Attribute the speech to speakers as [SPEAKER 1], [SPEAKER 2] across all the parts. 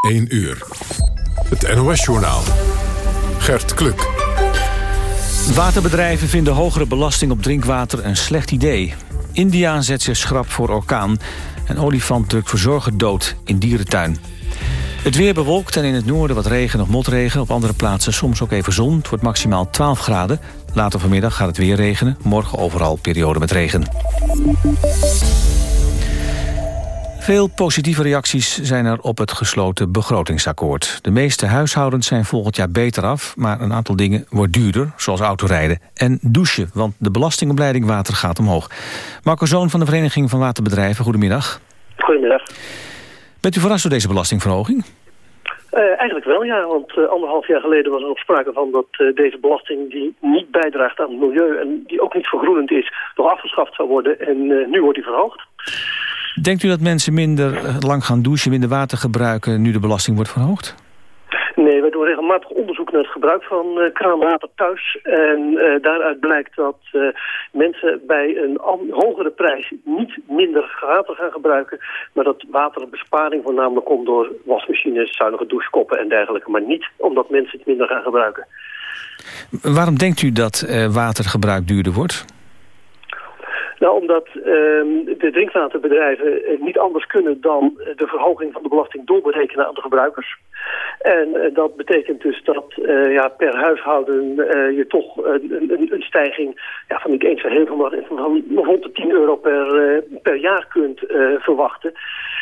[SPEAKER 1] 1 uur. Het NOS-journaal. Gert Kluk.
[SPEAKER 2] Waterbedrijven vinden hogere belasting op drinkwater een slecht idee. India zet zich schrap voor orkaan. En olifant drukt verzorger dood in dierentuin. Het weer bewolkt en in het noorden wat regen of motregen. Op andere plaatsen soms ook even zon. Het wordt maximaal 12 graden. Later vanmiddag gaat het weer regenen. Morgen overal periode met regen. Veel positieve reacties zijn er op het gesloten begrotingsakkoord. De meeste huishoudens zijn volgend jaar beter af... maar een aantal dingen wordt duurder, zoals autorijden en douchen... want de belastingopleiding water gaat omhoog. Marco Zoon van de Vereniging van Waterbedrijven, goedemiddag.
[SPEAKER 3] Goedemiddag.
[SPEAKER 2] Bent u verrast door deze belastingverhoging?
[SPEAKER 3] Uh, eigenlijk wel, ja. Want uh, anderhalf jaar geleden was er nog sprake van dat uh, deze belasting... die niet bijdraagt aan het milieu en die ook niet vergroenend is... nog afgeschaft zou worden. En nu wordt die verhoogd.
[SPEAKER 2] Denkt u dat mensen minder lang gaan douchen, minder water gebruiken... nu de belasting wordt verhoogd?
[SPEAKER 3] Nee, we doen regelmatig onderzoek naar het gebruik van uh, kraanwater thuis. En uh, daaruit blijkt dat uh, mensen bij een hogere prijs niet minder water gaan gebruiken. Maar dat waterbesparing voornamelijk komt door wasmachines, zuinige douchekoppen en dergelijke. Maar niet omdat mensen het minder gaan gebruiken.
[SPEAKER 2] Waarom denkt u dat watergebruik duurder wordt?
[SPEAKER 3] Nou, omdat uh, de drinkwaterbedrijven niet anders kunnen dan de verhoging van de belasting doorberekenen aan de gebruikers. En uh, dat betekent dus dat ja, per huishouden je toch een, een, een stijging ja, van niet eens heel veel, maar van rond de 10 euro per, per jaar kunt verwachten.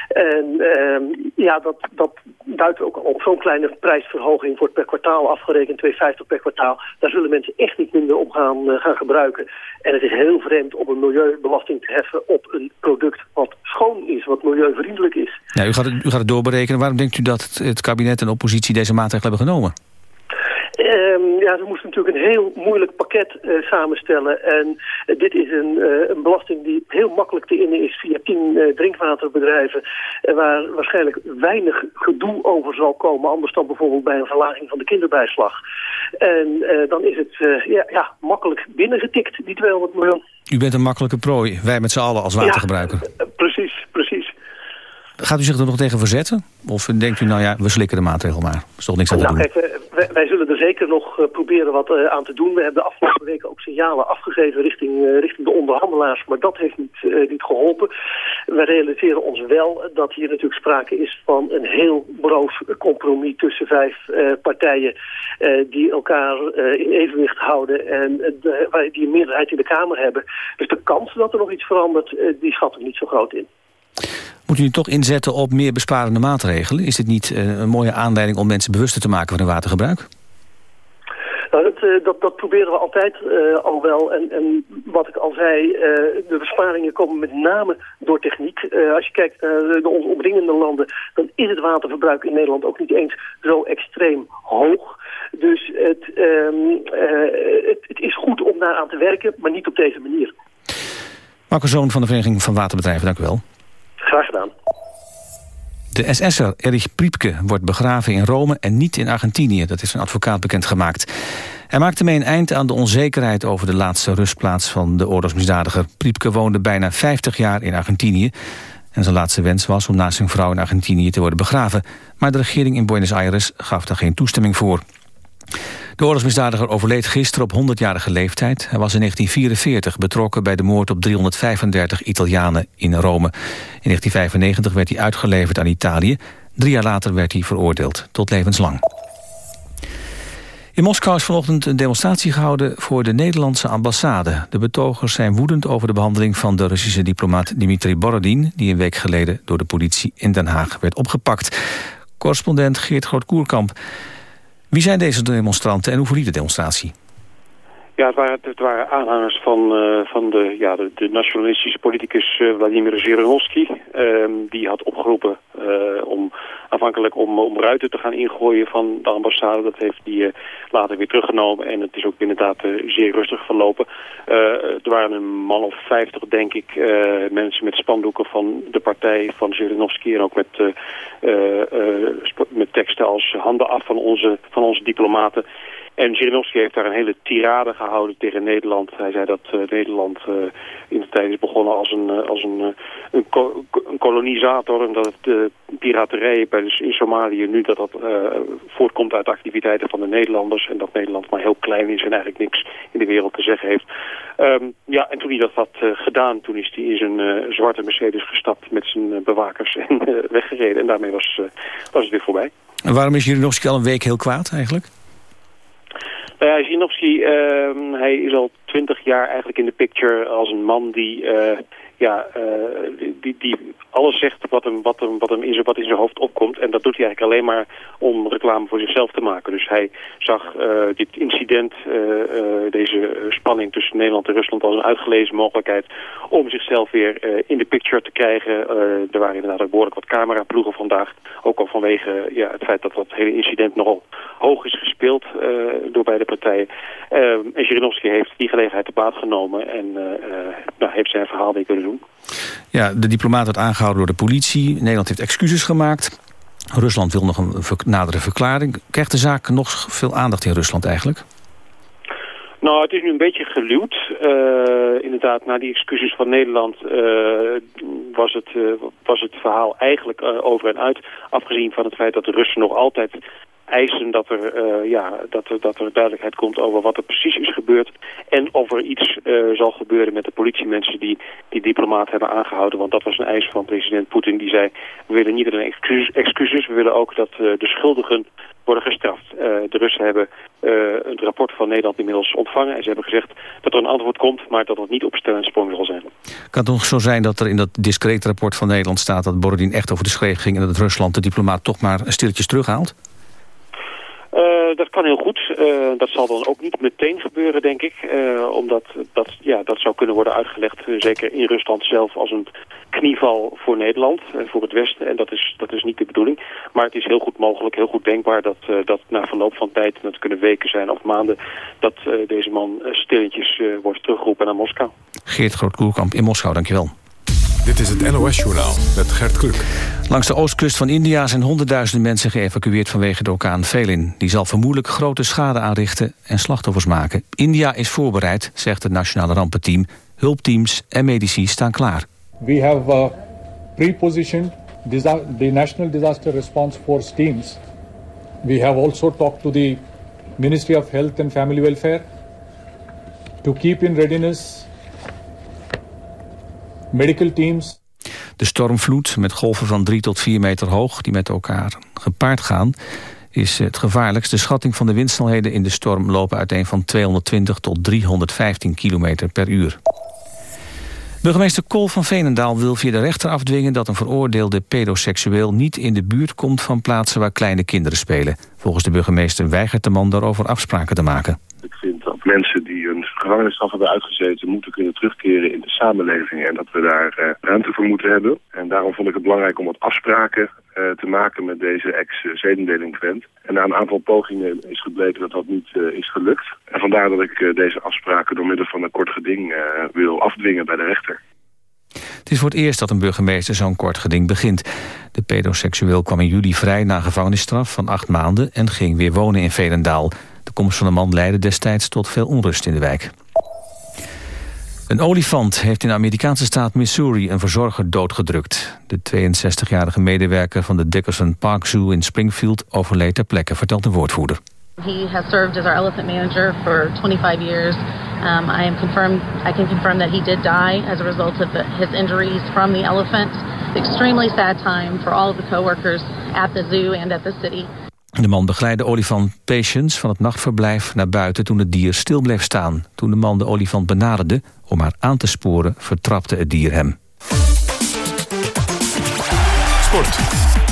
[SPEAKER 3] En uh, ja, dat, dat duidt ook op zo'n kleine prijsverhoging wordt per kwartaal afgerekend, 2,50 per kwartaal. Daar zullen mensen echt niet minder op gaan, uh, gaan gebruiken. En het is heel vreemd om een milieubelasting te heffen op een product wat schoon is, wat milieuvriendelijk is.
[SPEAKER 2] Ja, u, gaat het, u gaat het doorberekenen. Waarom denkt u dat het, het kabinet en de oppositie deze maatregelen hebben genomen?
[SPEAKER 3] Ja, ze moesten natuurlijk een heel moeilijk pakket uh, samenstellen. En uh, dit is een, uh, een belasting die heel makkelijk te innen is via tien drinkwaterbedrijven. waar waarschijnlijk weinig gedoe over zal komen. Anders dan bijvoorbeeld bij een verlaging van de kinderbijslag. En dan is het ja, ja, makkelijk binnengetikt, die 200 miljoen.
[SPEAKER 2] U bent een makkelijke prooi, wij met z'n allen als watergebruiker.
[SPEAKER 3] Ja, precies, precies.
[SPEAKER 2] Gaat u zich er nog tegen verzetten? Of denkt u, nou ja, we slikken de maatregel maar. Er is toch niks aan
[SPEAKER 3] nou,
[SPEAKER 2] te doen?
[SPEAKER 3] Kijk, wij, zullen er zeker nog uh, proberen wat uh, aan te doen. We hebben de afgelopen weken ook signalen afgegeven richting, uh, richting de onderhandelaars. Maar dat heeft niet, niet geholpen. We realiseren ons wel dat hier natuurlijk sprake is van een heel broos compromis tussen vijf partijen. die elkaar in evenwicht houden en die een meerderheid in de Kamer hebben. Dus de kans dat er nog iets verandert, die schat ik niet zo groot in.
[SPEAKER 2] Moet u toch inzetten op meer besparende maatregelen? Is dit niet uh, een mooie aanleiding om mensen bewuster te maken van hun watergebruik?
[SPEAKER 3] Nou, dat, uh, dat, dat, proberen we altijd uh, al wel. En, en, wat ik al zei, de besparingen komen met name door techniek. als je kijkt naar de ons omringende landen, dan is het waterverbruik in Nederland ook niet eens zo extreem hoog. Dus het, ehm, het, het is goed om daaraan te werken, maar niet op deze manier.
[SPEAKER 2] Marco Zoon van de Vereniging van Waterbedrijven, dank u wel.
[SPEAKER 3] Graag gedaan.
[SPEAKER 2] De SS'er Erich Priepke wordt begraven in Rome en niet in Argentinië. Dat is een advocaat bekendgemaakt. Hij maakte mee een eind aan de onzekerheid over de laatste rustplaats van de oorlogsmisdadiger. Priepke woonde bijna 50 jaar in Argentinië. En zijn laatste wens was om naast zijn vrouw in Argentinië te worden begraven. Maar de regering in Buenos Aires gaf daar geen toestemming voor. De oorlogsmisdadiger overleed gisteren op 100-jarige leeftijd. Hij was in 1944 betrokken bij de moord op 335 Italianen in Rome. In 1995 werd hij uitgeleverd aan Italië. Drie jaar later werd hij veroordeeld tot levenslang. In Moskou is vanochtend een demonstratie gehouden voor de Nederlandse ambassade. De betogers zijn woedend over de behandeling van de Russische diplomaat Dimitri Borodin... die een week geleden door de politie in Den Haag werd opgepakt. Correspondent Geert Groot-Koerkamp. Wie zijn deze demonstranten en hoe verliep de demonstratie?
[SPEAKER 4] Ja, het waren, het waren aanhangers van, uh, van de, ja, de, nationalistische politicus uh, Vladimir Zhirinovsky. Uh, die had opgeroepen om aanvankelijk om, om ruiten te gaan ingooien van de ambassade. Dat heeft hij later weer teruggenomen en het is ook inderdaad zeer rustig verlopen. er waren een man of vijftig, denk ik, mensen met spandoeken van de partij van Zhirinovsky. En ook met, met teksten als handen af van onze, van onze diplomaten En Zirinovski heeft daar een hele tirade gehouden tegen Nederland. Hij zei dat Nederland in de tijd is begonnen als een, als een, een, kolonisator. En dat uh, piraterij bij, dus in Somalië nu dat dat voortkomt uit activiteiten van de Nederlanders. En dat Nederland maar heel klein is en eigenlijk niks in de wereld te zeggen heeft. Um, ja, en toen hij dat had gedaan, toen is hij in zijn zwarte Mercedes gestapt met zijn bewakers en weggereden. En daarmee was, was het weer voorbij.
[SPEAKER 2] En waarom is Jirinovski al een week heel kwaad eigenlijk?
[SPEAKER 4] Nou ja, Jirinovski, uh, hij is al twintig jaar eigenlijk in de picture als een man die, uh, ja, uh, die, die alles zegt wat hem, wat hem, wat hem in, zijn, wat in zijn hoofd opkomt. En dat doet hij eigenlijk alleen maar om reclame voor zichzelf te maken. Dus hij zag uh, dit incident, deze spanning tussen Nederland en Rusland als een uitgelezen mogelijkheid om zichzelf weer in de picture te krijgen. er waren inderdaad ook behoorlijk wat cameraploegen vandaag. Ook al vanwege ja, het feit dat dat hele incident nogal hoog is gespeeld door beide partijen. en Zhirinovsky heeft die gelegenheid te baat genomen en nou, heeft zijn verhaal weer kunnen doen.
[SPEAKER 2] Ja, de diplomaat werd aangehouden door de politie. Nederland heeft excuses gemaakt. Rusland wil nog een nadere verklaring. Krijgt de zaak nog veel aandacht in Rusland eigenlijk?
[SPEAKER 4] Nou, het is nu een beetje geluwd. Uh, inderdaad, na die excuses van Nederland uh, was, het, uh, was het verhaal eigenlijk over en uit. Afgezien van het feit dat de Russen nog altijd eisen dat er, ja, dat, er, dat er duidelijkheid komt over wat er precies is gebeurd. En of er iets zal gebeuren met de politiemensen die die diplomaat hebben aangehouden. Want dat was een eis van president Poetin. Die zei, we willen niet alleen excuses, excuses we willen ook dat de schuldigen worden gestraft. de Russen hebben het rapport van Nederland inmiddels ontvangen. En ze hebben gezegd dat er een antwoord komt, maar dat het niet op stel en sprong zal zijn.
[SPEAKER 2] Kan het nog zo zijn dat er in dat discreet rapport van Nederland staat... dat Borodin echt over de schreef ging... en dat Rusland de diplomaat toch maar stilletjes terughaalt?
[SPEAKER 4] Uh, dat kan heel goed. Uh, dat zal dan ook niet meteen gebeuren, denk ik. Uh, omdat dat, ja, dat zou kunnen worden uitgelegd, zeker in Rusland zelf, als een knieval voor Nederland, voor het Westen. En dat is, dat is niet de bedoeling. Maar het is heel goed mogelijk, heel goed denkbaar dat, dat na verloop van tijd, dat kunnen weken zijn of maanden, dat deze man stilletjes wordt teruggeroepen naar Moskou.
[SPEAKER 2] Geert Groot-Koerkamp in Moskou, dankjewel.
[SPEAKER 1] Dit is het NOS-journaal met Gert Kluk.
[SPEAKER 2] Langs de oostkust van India zijn honderdduizenden mensen geëvacueerd vanwege de orkaan Felin. Die zal vermoedelijk grote schade aanrichten en slachtoffers maken. India is voorbereid, zegt het nationale rampenteam. Hulpteams en medici staan klaar.
[SPEAKER 5] We have uh, pre-positioned the National Disaster Response Force teams. We have also talked to the Ministry of Health and Family Welfare to keep in readiness medical teams.
[SPEAKER 2] De stormvloed met golven van 3 tot 4 meter hoog die met elkaar gepaard gaan is het gevaarlijkste. De schatting van de windsnelheden in de storm lopen uiteen van 220 tot 315 km per uur. Burgemeester Kool van Veenendaal wil via de rechter afdwingen... dat een veroordeelde pedoseksueel niet in de buurt komt... van plaatsen waar kleine kinderen spelen. Volgens de burgemeester weigert de man daarover afspraken te maken.
[SPEAKER 6] Ik vind dat mensen die hun gevangenisstraf hebben uitgezeten... moeten kunnen terugkeren in de samenleving. En dat we daar uh, ruimte voor moeten hebben. En daarom vond ik het belangrijk om wat afspraken uh, te maken met deze ex-zedendelinquent. En na een aantal pogingen is gebleken dat dat niet uh, is gelukt. En vandaar dat ik deze afspraken door middel van een kort geding wil afdwingen bij de rechter.
[SPEAKER 2] Het is voor het eerst dat een burgemeester zo'n kort geding begint. De pedoseksueel kwam in juli vrij na gevangenisstraf van acht maanden... en ging weer wonen in Velendaal. De komst van de man leidde destijds tot veel onrust in de wijk. Een olifant heeft in de Amerikaanse staat Missouri een verzorger doodgedrukt. De 62-jarige medewerker van de Dickerson Park Zoo in Springfield overleed ter plekke, vertelt de woordvoerder.
[SPEAKER 7] He has served as our elephant manager for 25 years. Um, I am confirmed. I can confirm that he did die as a result of his injuries from the elephant. Extremely sad time for all of the coworkers at the zoo and at the city.
[SPEAKER 2] De man begeleidde olifant Patience van het nachtverblijf naar buiten toen het dier stil bleef staan. Toen de man de olifant benaderde om haar aan te sporen, vertrapte het dier hem.
[SPEAKER 1] Sport.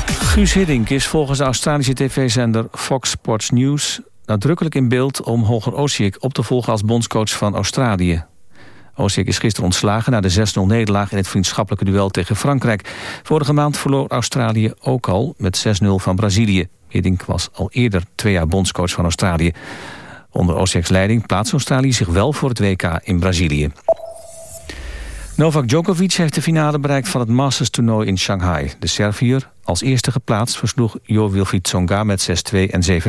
[SPEAKER 2] Guus Hiddink is volgens de Australische tv-zender Fox Sports News nadrukkelijk in beeld om Holger Osijek op te volgen als bondscoach van Australië. Osijek is gisteren ontslagen na de 6-0 nederlaag in het vriendschappelijke duel tegen Frankrijk. Vorige maand verloor Australië ook al met 6-0 van Brazilië. Hiddink was al eerder twee jaar bondscoach van Australië. Onder Osijek's leiding plaatst Australië zich wel voor het WK in Brazilië. Novak Djokovic heeft de finale bereikt van het Masters toernooi in Shanghai. De Serviër, als eerste geplaatst, versloeg Jo Wilfried Tsonga met 6-2 en 7-5.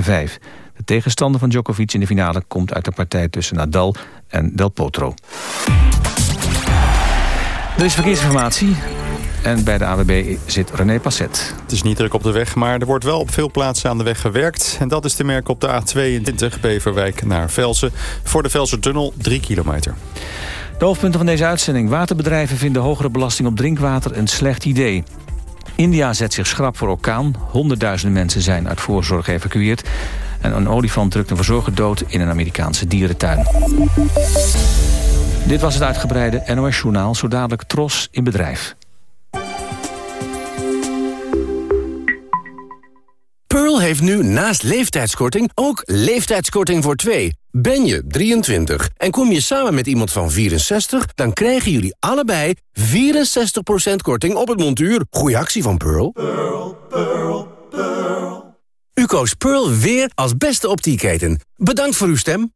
[SPEAKER 2] De tegenstander van Djokovic in de finale komt uit de partij tussen Nadal en Del Potro. Er is verkeersinformatie. En bij de AWB zit René Passet.
[SPEAKER 8] Het is niet druk op de weg, maar er wordt wel op veel plaatsen aan de weg gewerkt. En dat is te merken op de A22 Beverwijk naar Velsen. Voor de Velsen-tunnel 3 kilometer.
[SPEAKER 2] De hoofdpunten van deze uitzending. Waterbedrijven vinden hogere belasting op drinkwater een slecht idee. India zet zich schrap voor orkaan. Honderdduizenden mensen zijn uit voorzorg geëvacueerd. En een olifant drukt een verzorger dood in een Amerikaanse dierentuin. Dit was het uitgebreide NOS-journaal, zo dadelijk Tros in bedrijf.
[SPEAKER 9] Pearl heeft nu naast leeftijdskorting ook leeftijdskorting voor twee. Ben je 23 en kom je samen met iemand van 64... dan krijgen jullie allebei 64% korting op het montuur. Goeie actie van Pearl. Pearl, Pearl, Pearl. U koos Pearl weer als beste optieketen. Bedankt voor uw stem.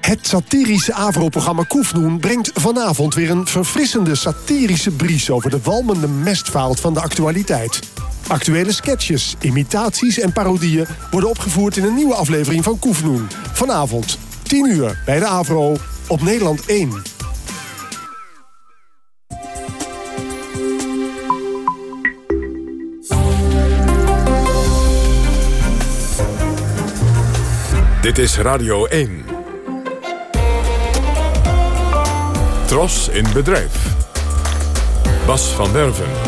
[SPEAKER 10] Het satirische AVRO-programma Koefnoen brengt vanavond weer een verfrissende satirische bries over de walmende mestvaalt van de actualiteit. Actuele sketches, imitaties en parodieën worden opgevoerd in een nieuwe aflevering van Koefnoen. Vanavond, 10 uur, bij de AVRO, op Nederland 1.
[SPEAKER 1] Dit is Radio 1. Tros in bedrijf. Bas van Werven.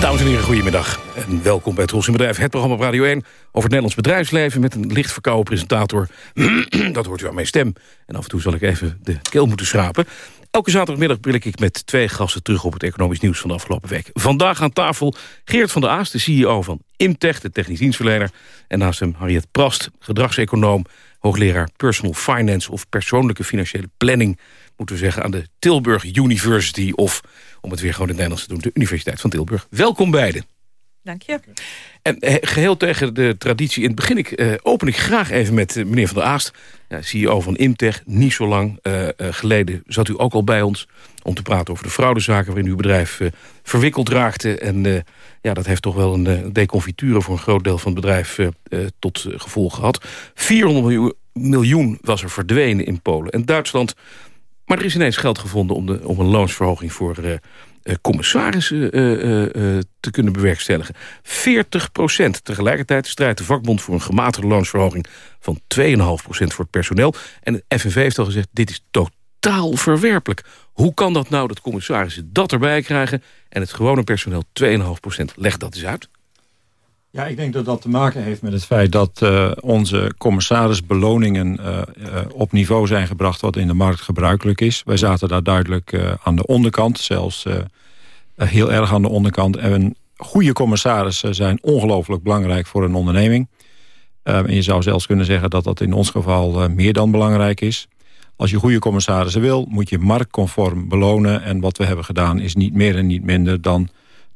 [SPEAKER 11] Dames en heren, goedemiddag. En welkom bij Tros in Bedrijf, het programma op Radio 1... over het Nederlands bedrijfsleven met een licht verkouden presentator. Dat hoort u aan mijn stem. En af en toe zal ik even de keel moeten schrapen. Elke zaterdagmiddag blik ik met twee gasten terug op het economisch nieuws van de afgelopen week. Vandaag aan tafel Geert van der Aast, de CEO van Imtech, de technisch dienstverlener. En naast hem Harriet Prast, gedragseconoom, hoogleraar Personal Finance of persoonlijke financiële planning moeten we zeggen, aan de Tilburg University... of, om het weer gewoon in het Nederlands te doen, de Universiteit van Tilburg. Welkom beiden.
[SPEAKER 12] Dank je.
[SPEAKER 11] En eh, geheel tegen de traditie, in het begin ik, eh, open ik graag even met uh, meneer Van der Aast... Ja, CEO van Imtech, niet zo lang uh, geleden zat u ook al bij ons... om te praten over de fraudezaken waarin uw bedrijf verwikkeld raakte. En ja, dat heeft toch wel een deconfiture voor een groot deel van het bedrijf tot gevolg gehad. 400 miljoen, miljoen was er verdwenen in Polen. En Duitsland maar er is ineens geld gevonden om, de, om een loonsverhoging voor uh, commissarissen uh, te kunnen bewerkstelligen. 40 procent. Tegelijkertijd strijdt de vakbond voor een gematigde loonsverhoging van 2,5 procent voor het personeel. En de FNV heeft al gezegd, dit is totaal verwerpelijk. Hoe kan dat nou dat commissarissen dat erbij krijgen... en het gewone personeel 2,5 procent? Leg dat eens uit.
[SPEAKER 13] Ja, ik denk dat dat te maken heeft met het feit dat uh, onze commissarisbeloningen uh, uh, op niveau zijn gebracht wat in de markt gebruikelijk is. Wij zaten daar duidelijk aan de onderkant, zelfs heel erg aan de onderkant. En goede commissarissen zijn ongelooflijk belangrijk voor een onderneming. en je zou zelfs kunnen zeggen dat dat in ons geval meer dan belangrijk is. Als je goede commissarissen wil, moet je marktconform belonen. En wat we hebben gedaan is niet meer en niet minder dan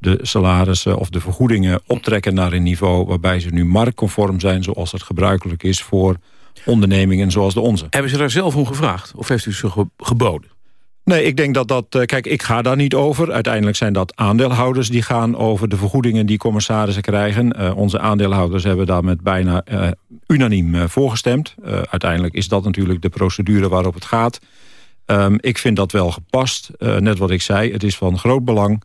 [SPEAKER 13] de salarissen of de vergoedingen optrekken naar een niveau... waarbij ze nu marktconform zijn zoals het gebruikelijk is voor ondernemingen zoals de onze.
[SPEAKER 11] Hebben ze daar zelf om gevraagd of heeft u ze geboden?
[SPEAKER 13] Nee, ik denk dat dat... Eh, kijk, ik ga daar niet over. Uiteindelijk zijn dat aandeelhouders die gaan over de vergoedingen die commissarissen krijgen. Uh, onze aandeelhouders hebben daar met bijna uh, unaniem voorgestemd. uiteindelijk is dat natuurlijk de procedure waarop het gaat. Um, ik vind dat wel gepast. net wat ik zei, het is van groot belang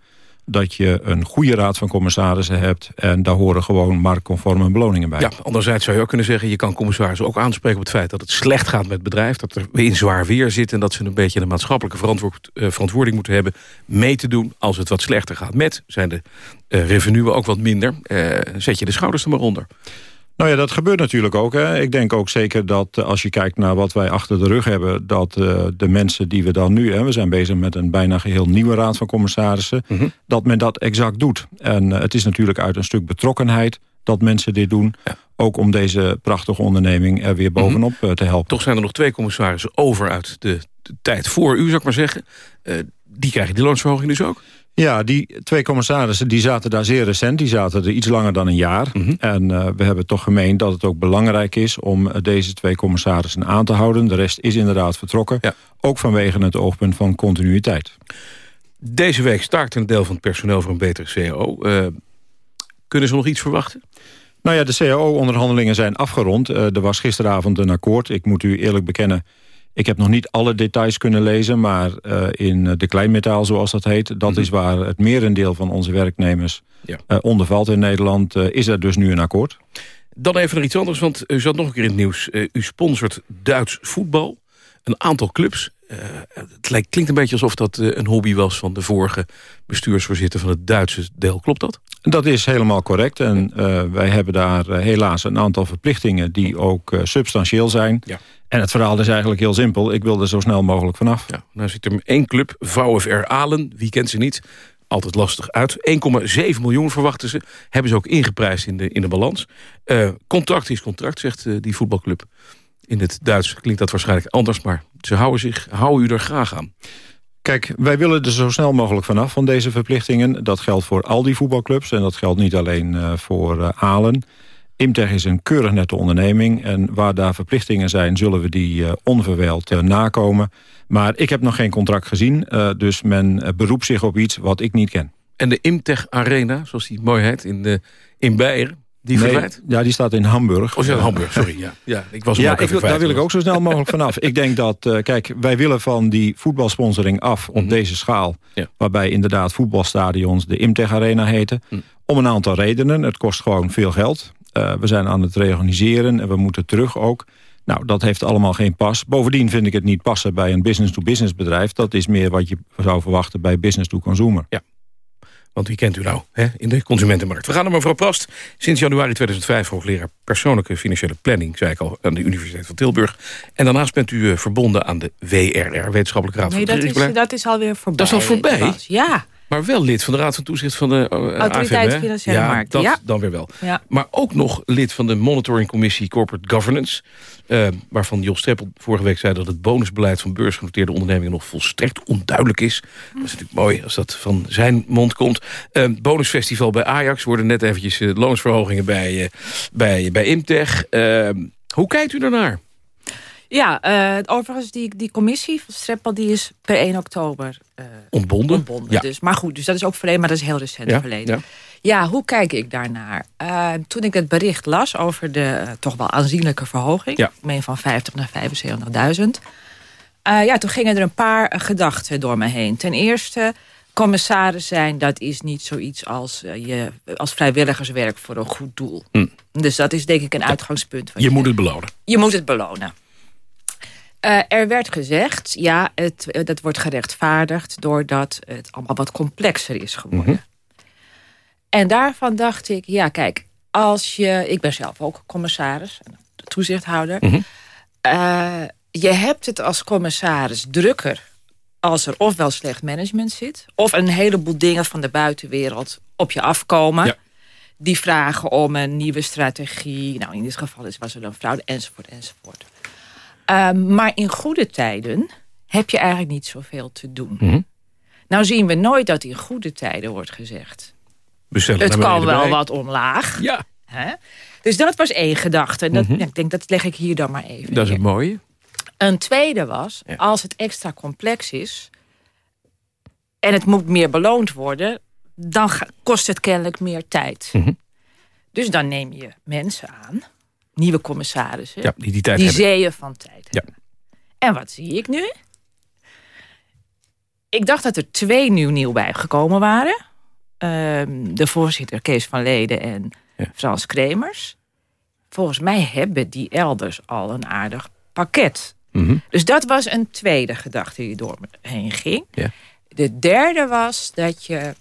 [SPEAKER 13] dat je een goede raad van commissarissen hebt... en daar horen gewoon marktconforme beloningen bij.
[SPEAKER 11] Ja, anderzijds zou je ook kunnen zeggen... je kan commissarissen ook aanspreken op het feit dat het slecht gaat met bedrijf... dat er in zwaar weer zit en dat ze een beetje de maatschappelijke verantwoord, uh, verantwoording moeten hebben... mee te doen als het wat slechter gaat met. Zijn de uh, revenuen ook wat minder, uh, zet je de schouders er maar onder.
[SPEAKER 13] Nou ja, dat gebeurt natuurlijk ook. Hè. Ik denk ook zeker dat eh, als je kijkt naar wat wij achter de rug hebben... dat uh, de mensen die we dan nu... Hè, we zijn bezig met een bijna geheel nieuwe raad van commissarissen... Mm -hmm. dat men dat exact doet. En uh, het is natuurlijk uit een stuk betrokkenheid dat mensen dit doen. Ja. Ook om deze prachtige onderneming er weer bovenop mm -hmm. te helpen.
[SPEAKER 11] Toch zijn er nog twee commissarissen over uit de, de tijd voor u, zou ik maar zeggen. die krijgen die loonsverhoging dus ook?
[SPEAKER 13] Ja, die twee commissarissen die zaten daar zeer recent. Die zaten er iets langer dan een jaar.
[SPEAKER 11] Mhm.
[SPEAKER 13] En uh, we hebben toch gemeend dat het ook belangrijk is... om uh, deze twee commissarissen aan te houden. De rest is inderdaad vertrokken.
[SPEAKER 11] Ja.
[SPEAKER 13] Ook vanwege het oogpunt van continuïteit.
[SPEAKER 11] Deze week start een deel van het personeel voor een betere CAO. Uh, kunnen ze nog iets verwachten?
[SPEAKER 13] Nou ja, de CAO-onderhandelingen zijn afgerond. Uh, er was gisteravond een akkoord. Ik moet u eerlijk bekennen... Ik heb nog niet alle details kunnen lezen, maar uh, in de kleinmetaal, zoals dat heet... dat mm -hmm. is waar het merendeel van onze werknemers ja. uh, onder valt in Nederland... Uh, is er dus nu een akkoord.
[SPEAKER 11] Dan even naar iets anders, want u zat nog een keer in het nieuws. u sponsort Duits voetbal, een aantal clubs. Het lijkt, klinkt een beetje alsof dat een hobby was... van de vorige bestuursvoorzitter van het Duitse deel. Klopt dat?
[SPEAKER 13] Dat is helemaal correct. En wij hebben daar helaas een aantal verplichtingen... die ook substantieel zijn...
[SPEAKER 11] Ja.
[SPEAKER 13] En het verhaal is eigenlijk heel simpel. Ik wil er zo snel mogelijk vanaf.
[SPEAKER 11] Ja, nou zit er één club, VfR Alen. Wie kent ze niet? Altijd lastig uit. 1,7 miljoen verwachten ze. Hebben ze ook ingeprijsd in de, in de balans. Contract is contract, zegt die voetbalclub. In het Duits klinkt dat waarschijnlijk anders. Maar ze houden, zich, houden u er graag aan.
[SPEAKER 13] Kijk, wij willen er zo snel mogelijk vanaf van deze verplichtingen. Dat geldt voor al die voetbalclubs. En dat geldt niet alleen uh, voor Alen. Imtech is een keurig nette onderneming. En waar daar verplichtingen zijn, zullen we die uh, onverwijld uh, nakomen. Maar ik heb nog geen contract gezien. Uh, dus men beroept zich op iets wat ik niet ken.
[SPEAKER 11] En de Imtech Arena, zoals die mooi heet, in, de, in Beieren, die
[SPEAKER 13] nee,
[SPEAKER 11] verdwijnt?
[SPEAKER 13] Ja, die staat in Hamburg.
[SPEAKER 11] Oh, ja, Hamburg, sorry. Ja, ja ik was
[SPEAKER 13] ja, ik wil, daar wil ik ook zo snel mogelijk vanaf. ik denk dat, uh, kijk, wij willen van die voetbalsponsoring af op mm -hmm. deze schaal.
[SPEAKER 11] Ja.
[SPEAKER 13] Waarbij inderdaad voetbalstadions de Imtech Arena heten. Mm. Om een aantal redenen. Het kost gewoon veel geld. Uh, we zijn aan het reorganiseren en we moeten terug ook. Nou, dat heeft allemaal geen pas. Bovendien vind ik het niet passen bij een business-to-business -business bedrijf. Dat is meer wat je zou verwachten bij business-to-consumer.
[SPEAKER 11] Ja. Want wie kent u nou hè, in de consumentenmarkt? We gaan naar mevrouw Prast. Sinds januari 2005 hoogleraar persoonlijke financiële planning... zei ik al, aan de Universiteit van Tilburg. En daarnaast bent u uh, verbonden aan de WRR, Wetenschappelijke Raad
[SPEAKER 12] nee,
[SPEAKER 11] van
[SPEAKER 12] dat is, dat is alweer voorbij.
[SPEAKER 11] Dat is al voorbij?
[SPEAKER 12] Ja.
[SPEAKER 11] Maar wel lid van de Raad van Toezicht van de uh,
[SPEAKER 12] Autoriteit
[SPEAKER 11] AFM,
[SPEAKER 12] Financiële
[SPEAKER 11] ja,
[SPEAKER 12] Markten.
[SPEAKER 11] Dat
[SPEAKER 12] Ja,
[SPEAKER 11] dan weer wel.
[SPEAKER 12] Ja.
[SPEAKER 11] Maar ook nog lid van de Monitoring Commissie Corporate Governance. Uh, waarvan Jos Streppel vorige week zei dat het bonusbeleid van beursgenoteerde ondernemingen nog volstrekt onduidelijk is. Dat is natuurlijk mooi als dat van zijn mond komt. Uh, bonusfestival bij Ajax worden net eventjes loonsverhogingen bij, bij, bij Imtech. hoe kijkt u daarnaar?
[SPEAKER 12] Ja, uh, overigens die, die commissie van Streppel die is per 1 oktober uh,
[SPEAKER 11] ontbonden.
[SPEAKER 12] ontbonden
[SPEAKER 11] Ja.
[SPEAKER 12] dus. Maar goed, dus dat is ook verleden, maar dat is heel recent
[SPEAKER 11] Ja,
[SPEAKER 12] verleden.
[SPEAKER 11] ja.
[SPEAKER 12] Ja. hoe kijk ik daarnaar? Uh, toen ik het bericht las over de toch wel aanzienlijke verhoging...
[SPEAKER 11] Ja.
[SPEAKER 12] ik meen van 50 naar 75.000... Uh, ja, toen gingen er een paar gedachten door me heen. Ten eerste, commissaris zijn, dat is niet zoiets als, je, als vrijwilligerswerk voor een goed doel.
[SPEAKER 11] Hm.
[SPEAKER 12] Dus dat is denk ik een uitgangspunt. wat
[SPEAKER 11] Je moet het belonen.
[SPEAKER 12] je moet het belonen. Uh, er werd gezegd, ja, het, uh, dat wordt gerechtvaardigd... doordat het allemaal wat complexer is geworden.
[SPEAKER 11] Mhm.
[SPEAKER 12] En daarvan dacht ik, ja, kijk, als je... Ik ben zelf ook commissaris, toezichthouder.
[SPEAKER 11] Mhm.
[SPEAKER 12] Uh, je hebt het als commissaris drukker als er ofwel slecht management zit... of een heleboel dingen van de buitenwereld op je afkomen...
[SPEAKER 11] Ja.
[SPEAKER 12] die vragen om een nieuwe strategie. Nou, in dit geval is, was er dan fraude, enzovoort, enzovoort. Uh, maar in goede tijden heb je eigenlijk niet zoveel te doen.
[SPEAKER 11] Mhm.
[SPEAKER 12] Nou zien we nooit dat in goede tijden wordt gezegd...
[SPEAKER 11] Bestellen
[SPEAKER 12] het kan wel
[SPEAKER 11] bij.
[SPEAKER 12] wat omlaag.
[SPEAKER 11] Ja,
[SPEAKER 12] Hè? Dus dat was één gedachte. En dat,
[SPEAKER 11] Mhm.
[SPEAKER 12] ik denk, dat leg ik hier dan maar even
[SPEAKER 11] dat is het mooie.
[SPEAKER 12] Een tweede was,
[SPEAKER 11] Ja.
[SPEAKER 12] als het extra complex is... en het moet meer beloond worden... dan kost het kennelijk meer tijd.
[SPEAKER 11] Mhm.
[SPEAKER 12] Dus dan neem je mensen aan, nieuwe commissarissen...
[SPEAKER 11] Ja, die die tijd
[SPEAKER 12] die zeeën van tijd
[SPEAKER 11] Ja.
[SPEAKER 12] hebben. En wat zie ik nu? Ik dacht dat er twee nieuw nieuw bijgekomen waren. Ehm, de voorzitter Kees van Leden en
[SPEAKER 11] Ja.
[SPEAKER 12] Frans Kremers. Volgens mij hebben die elders al een aardig pakket.
[SPEAKER 11] Mhm.
[SPEAKER 12] Dus dat was een tweede gedachte die door me heen ging.
[SPEAKER 11] Ja.
[SPEAKER 12] De derde was dat je...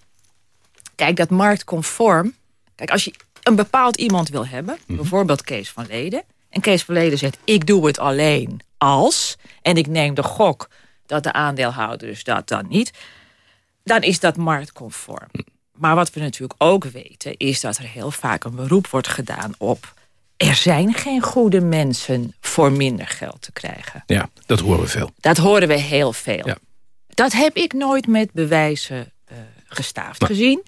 [SPEAKER 12] Kijk, dat marktconform... Kijk, als je een bepaald iemand wil hebben...
[SPEAKER 11] Mhm.
[SPEAKER 12] bijvoorbeeld Kees van Leden... en Kees van Leden zegt, ik doe het alleen als... en ik neem de gok dat de aandeelhouders dat dan niet... dan is dat marktconform. Maar wat we natuurlijk ook weten... is dat er heel vaak een beroep wordt gedaan op... er zijn geen goede mensen voor minder geld te krijgen.
[SPEAKER 11] Ja, dat horen we veel.
[SPEAKER 12] Dat horen we heel veel.
[SPEAKER 11] Ja.
[SPEAKER 12] Dat heb ik nooit met bewijzen eh, gestaafd gezien.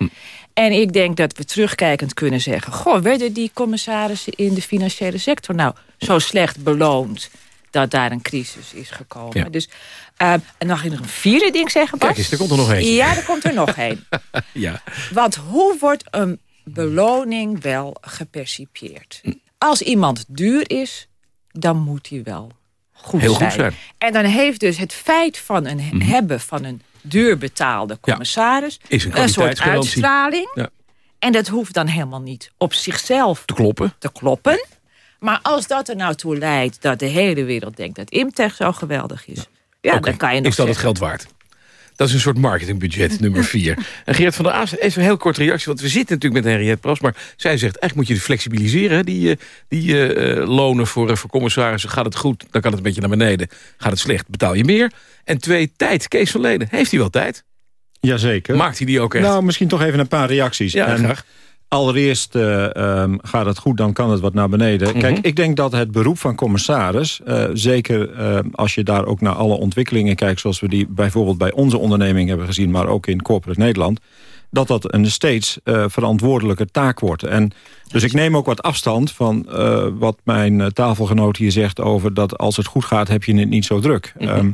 [SPEAKER 12] En ik denk dat we terugkijkend kunnen zeggen... goh, werden die commissarissen in de financiële sector nou zo slecht beloond... dat daar een crisis is gekomen. Dus, uh, en mag ik nog een vierde ding zeggen, Bas?
[SPEAKER 11] Kijk eens, er komt er nog één.
[SPEAKER 12] Ja, er komt er nog één.
[SPEAKER 11] ja.
[SPEAKER 12] Want hoe wordt een beloning wel gepercipieerd? Als iemand duur is, dan moet hij wel goed,
[SPEAKER 11] Heel
[SPEAKER 12] zijn.
[SPEAKER 11] goed zijn.
[SPEAKER 12] En dan heeft dus het feit van een
[SPEAKER 11] Mhm.
[SPEAKER 12] hebben van een duur betaalde commissaris...
[SPEAKER 11] Is een
[SPEAKER 12] een soort uitstraling.
[SPEAKER 11] Ja.
[SPEAKER 12] En dat hoeft dan helemaal niet op zichzelf
[SPEAKER 11] Te kloppen.
[SPEAKER 12] te kloppen. Maar als dat er nou toe leidt dat de hele wereld denkt dat Imtech zo geweldig is... Ja, dan kan je nog
[SPEAKER 11] Is dat het geld waard? Dat is een soort marketingbudget, nummer vier. En Geert van der Aas, even een heel korte reactie. Want we zitten natuurlijk met Henriette Pras. Maar zij zegt, eigenlijk moet je het flexibiliseren. Die, eh, die eh, lonen voor, eh, voor commissarissen. Gaat het goed, dan kan het een beetje naar beneden. Gaat het slecht, betaal je meer. En twee, tijd. Kees van Leden, heeft hij wel tijd?
[SPEAKER 13] Jazeker.
[SPEAKER 11] Maakt hij die ook echt?
[SPEAKER 13] Nou, misschien toch even een paar reacties.
[SPEAKER 11] Ja,
[SPEAKER 13] En
[SPEAKER 11] graag.
[SPEAKER 13] Allereerst eh, ehm, gaat het goed, dan kan het wat naar beneden.
[SPEAKER 11] Mhm.
[SPEAKER 13] Kijk, ik denk dat het beroep van commissaris... eh, zeker eh, als je daar ook naar alle ontwikkelingen kijkt... zoals we die bijvoorbeeld bij onze onderneming hebben gezien... maar ook in corporate Nederland... dat dat een steeds verantwoordelijker taak wordt. En, dus ik neem ook wat afstand van wat mijn tafelgenoot hier zegt... over dat als het goed gaat, heb je het niet zo druk. Ehm,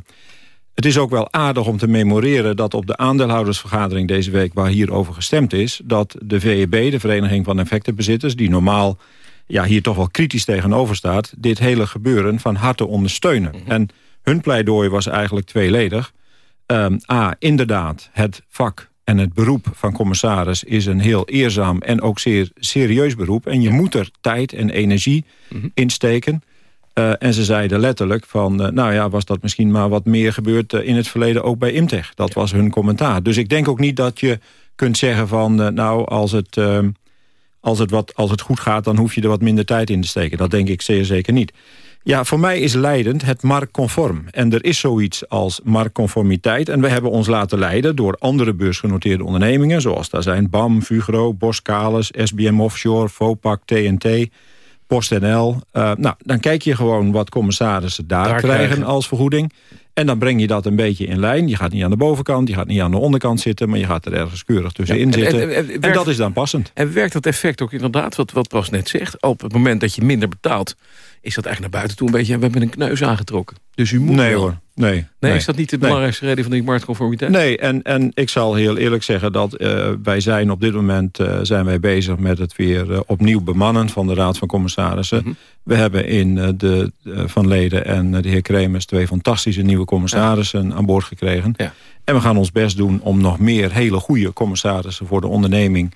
[SPEAKER 13] het is ook wel aardig om te memoreren dat op de aandeelhoudersvergadering deze week... waar hierover gestemd is, dat de VEB, de Vereniging van Effectenbezitters... die normaal ja, hier toch wel kritisch tegenover staat... dit hele gebeuren van harte ondersteunen. En hun pleidooi was eigenlijk tweeledig. Ehm, A, inderdaad, het vak en het beroep van commissaris... is een heel eerzaam en ook zeer serieus beroep. En je moet er tijd en energie in steken... Uh, en ze zeiden letterlijk van, uh, nou ja, was dat misschien maar wat meer gebeurd uh, in het verleden ook bij Imtech. Dat was hun commentaar. Dus ik denk ook niet dat je kunt zeggen van, nou, als het, ehm, als, het wat, als het goed gaat, dan hoef je er wat minder tijd in te steken. Dat denk ik zeer zeker niet. Ja, voor mij is leidend het marktconform. En er is zoiets als marktconformiteit. En we hebben ons laten leiden door andere beursgenoteerde ondernemingen... zoals daar zijn BAM, Fugro, Boskalis, SBM Offshore, Vopak, TNT... PostNL. Uh, nou, dan kijk je gewoon wat commissarissen daar,
[SPEAKER 11] Daar
[SPEAKER 13] krijgen,
[SPEAKER 11] krijgen.
[SPEAKER 13] als vergoeding. En dan breng je dat een beetje in lijn. Je gaat niet aan de bovenkant, je gaat niet aan de onderkant zitten... maar je gaat er ergens keurig tussenin
[SPEAKER 11] Ja, en-
[SPEAKER 13] zitten.
[SPEAKER 11] en-
[SPEAKER 13] En, dat is dan passend.
[SPEAKER 11] En werkt dat effect ook inderdaad, wat, wat Pras net zegt... op het moment dat je minder betaalt... is dat eigenlijk naar buiten toe een beetje... we hebben een kneus aangetrokken. Dus u moet
[SPEAKER 13] Nee
[SPEAKER 11] wel.
[SPEAKER 13] hoor, nee.
[SPEAKER 11] Nee, is dat niet de
[SPEAKER 13] Nee.
[SPEAKER 11] belangrijkste reden van die marktconformiteit?
[SPEAKER 13] Nee, en, en ik zal heel eerlijk zeggen dat eh, wij zijn op dit moment eh, zijn wij bezig met het weer eh, opnieuw bemannen van de Raad van Commissarissen.
[SPEAKER 11] Mhm.
[SPEAKER 13] We hebben in de Van Leden en de heer Kremers twee fantastische nieuwe commissarissen aan boord gekregen.
[SPEAKER 11] Ja.
[SPEAKER 13] En we gaan ons best doen om nog meer hele goede commissarissen voor de onderneming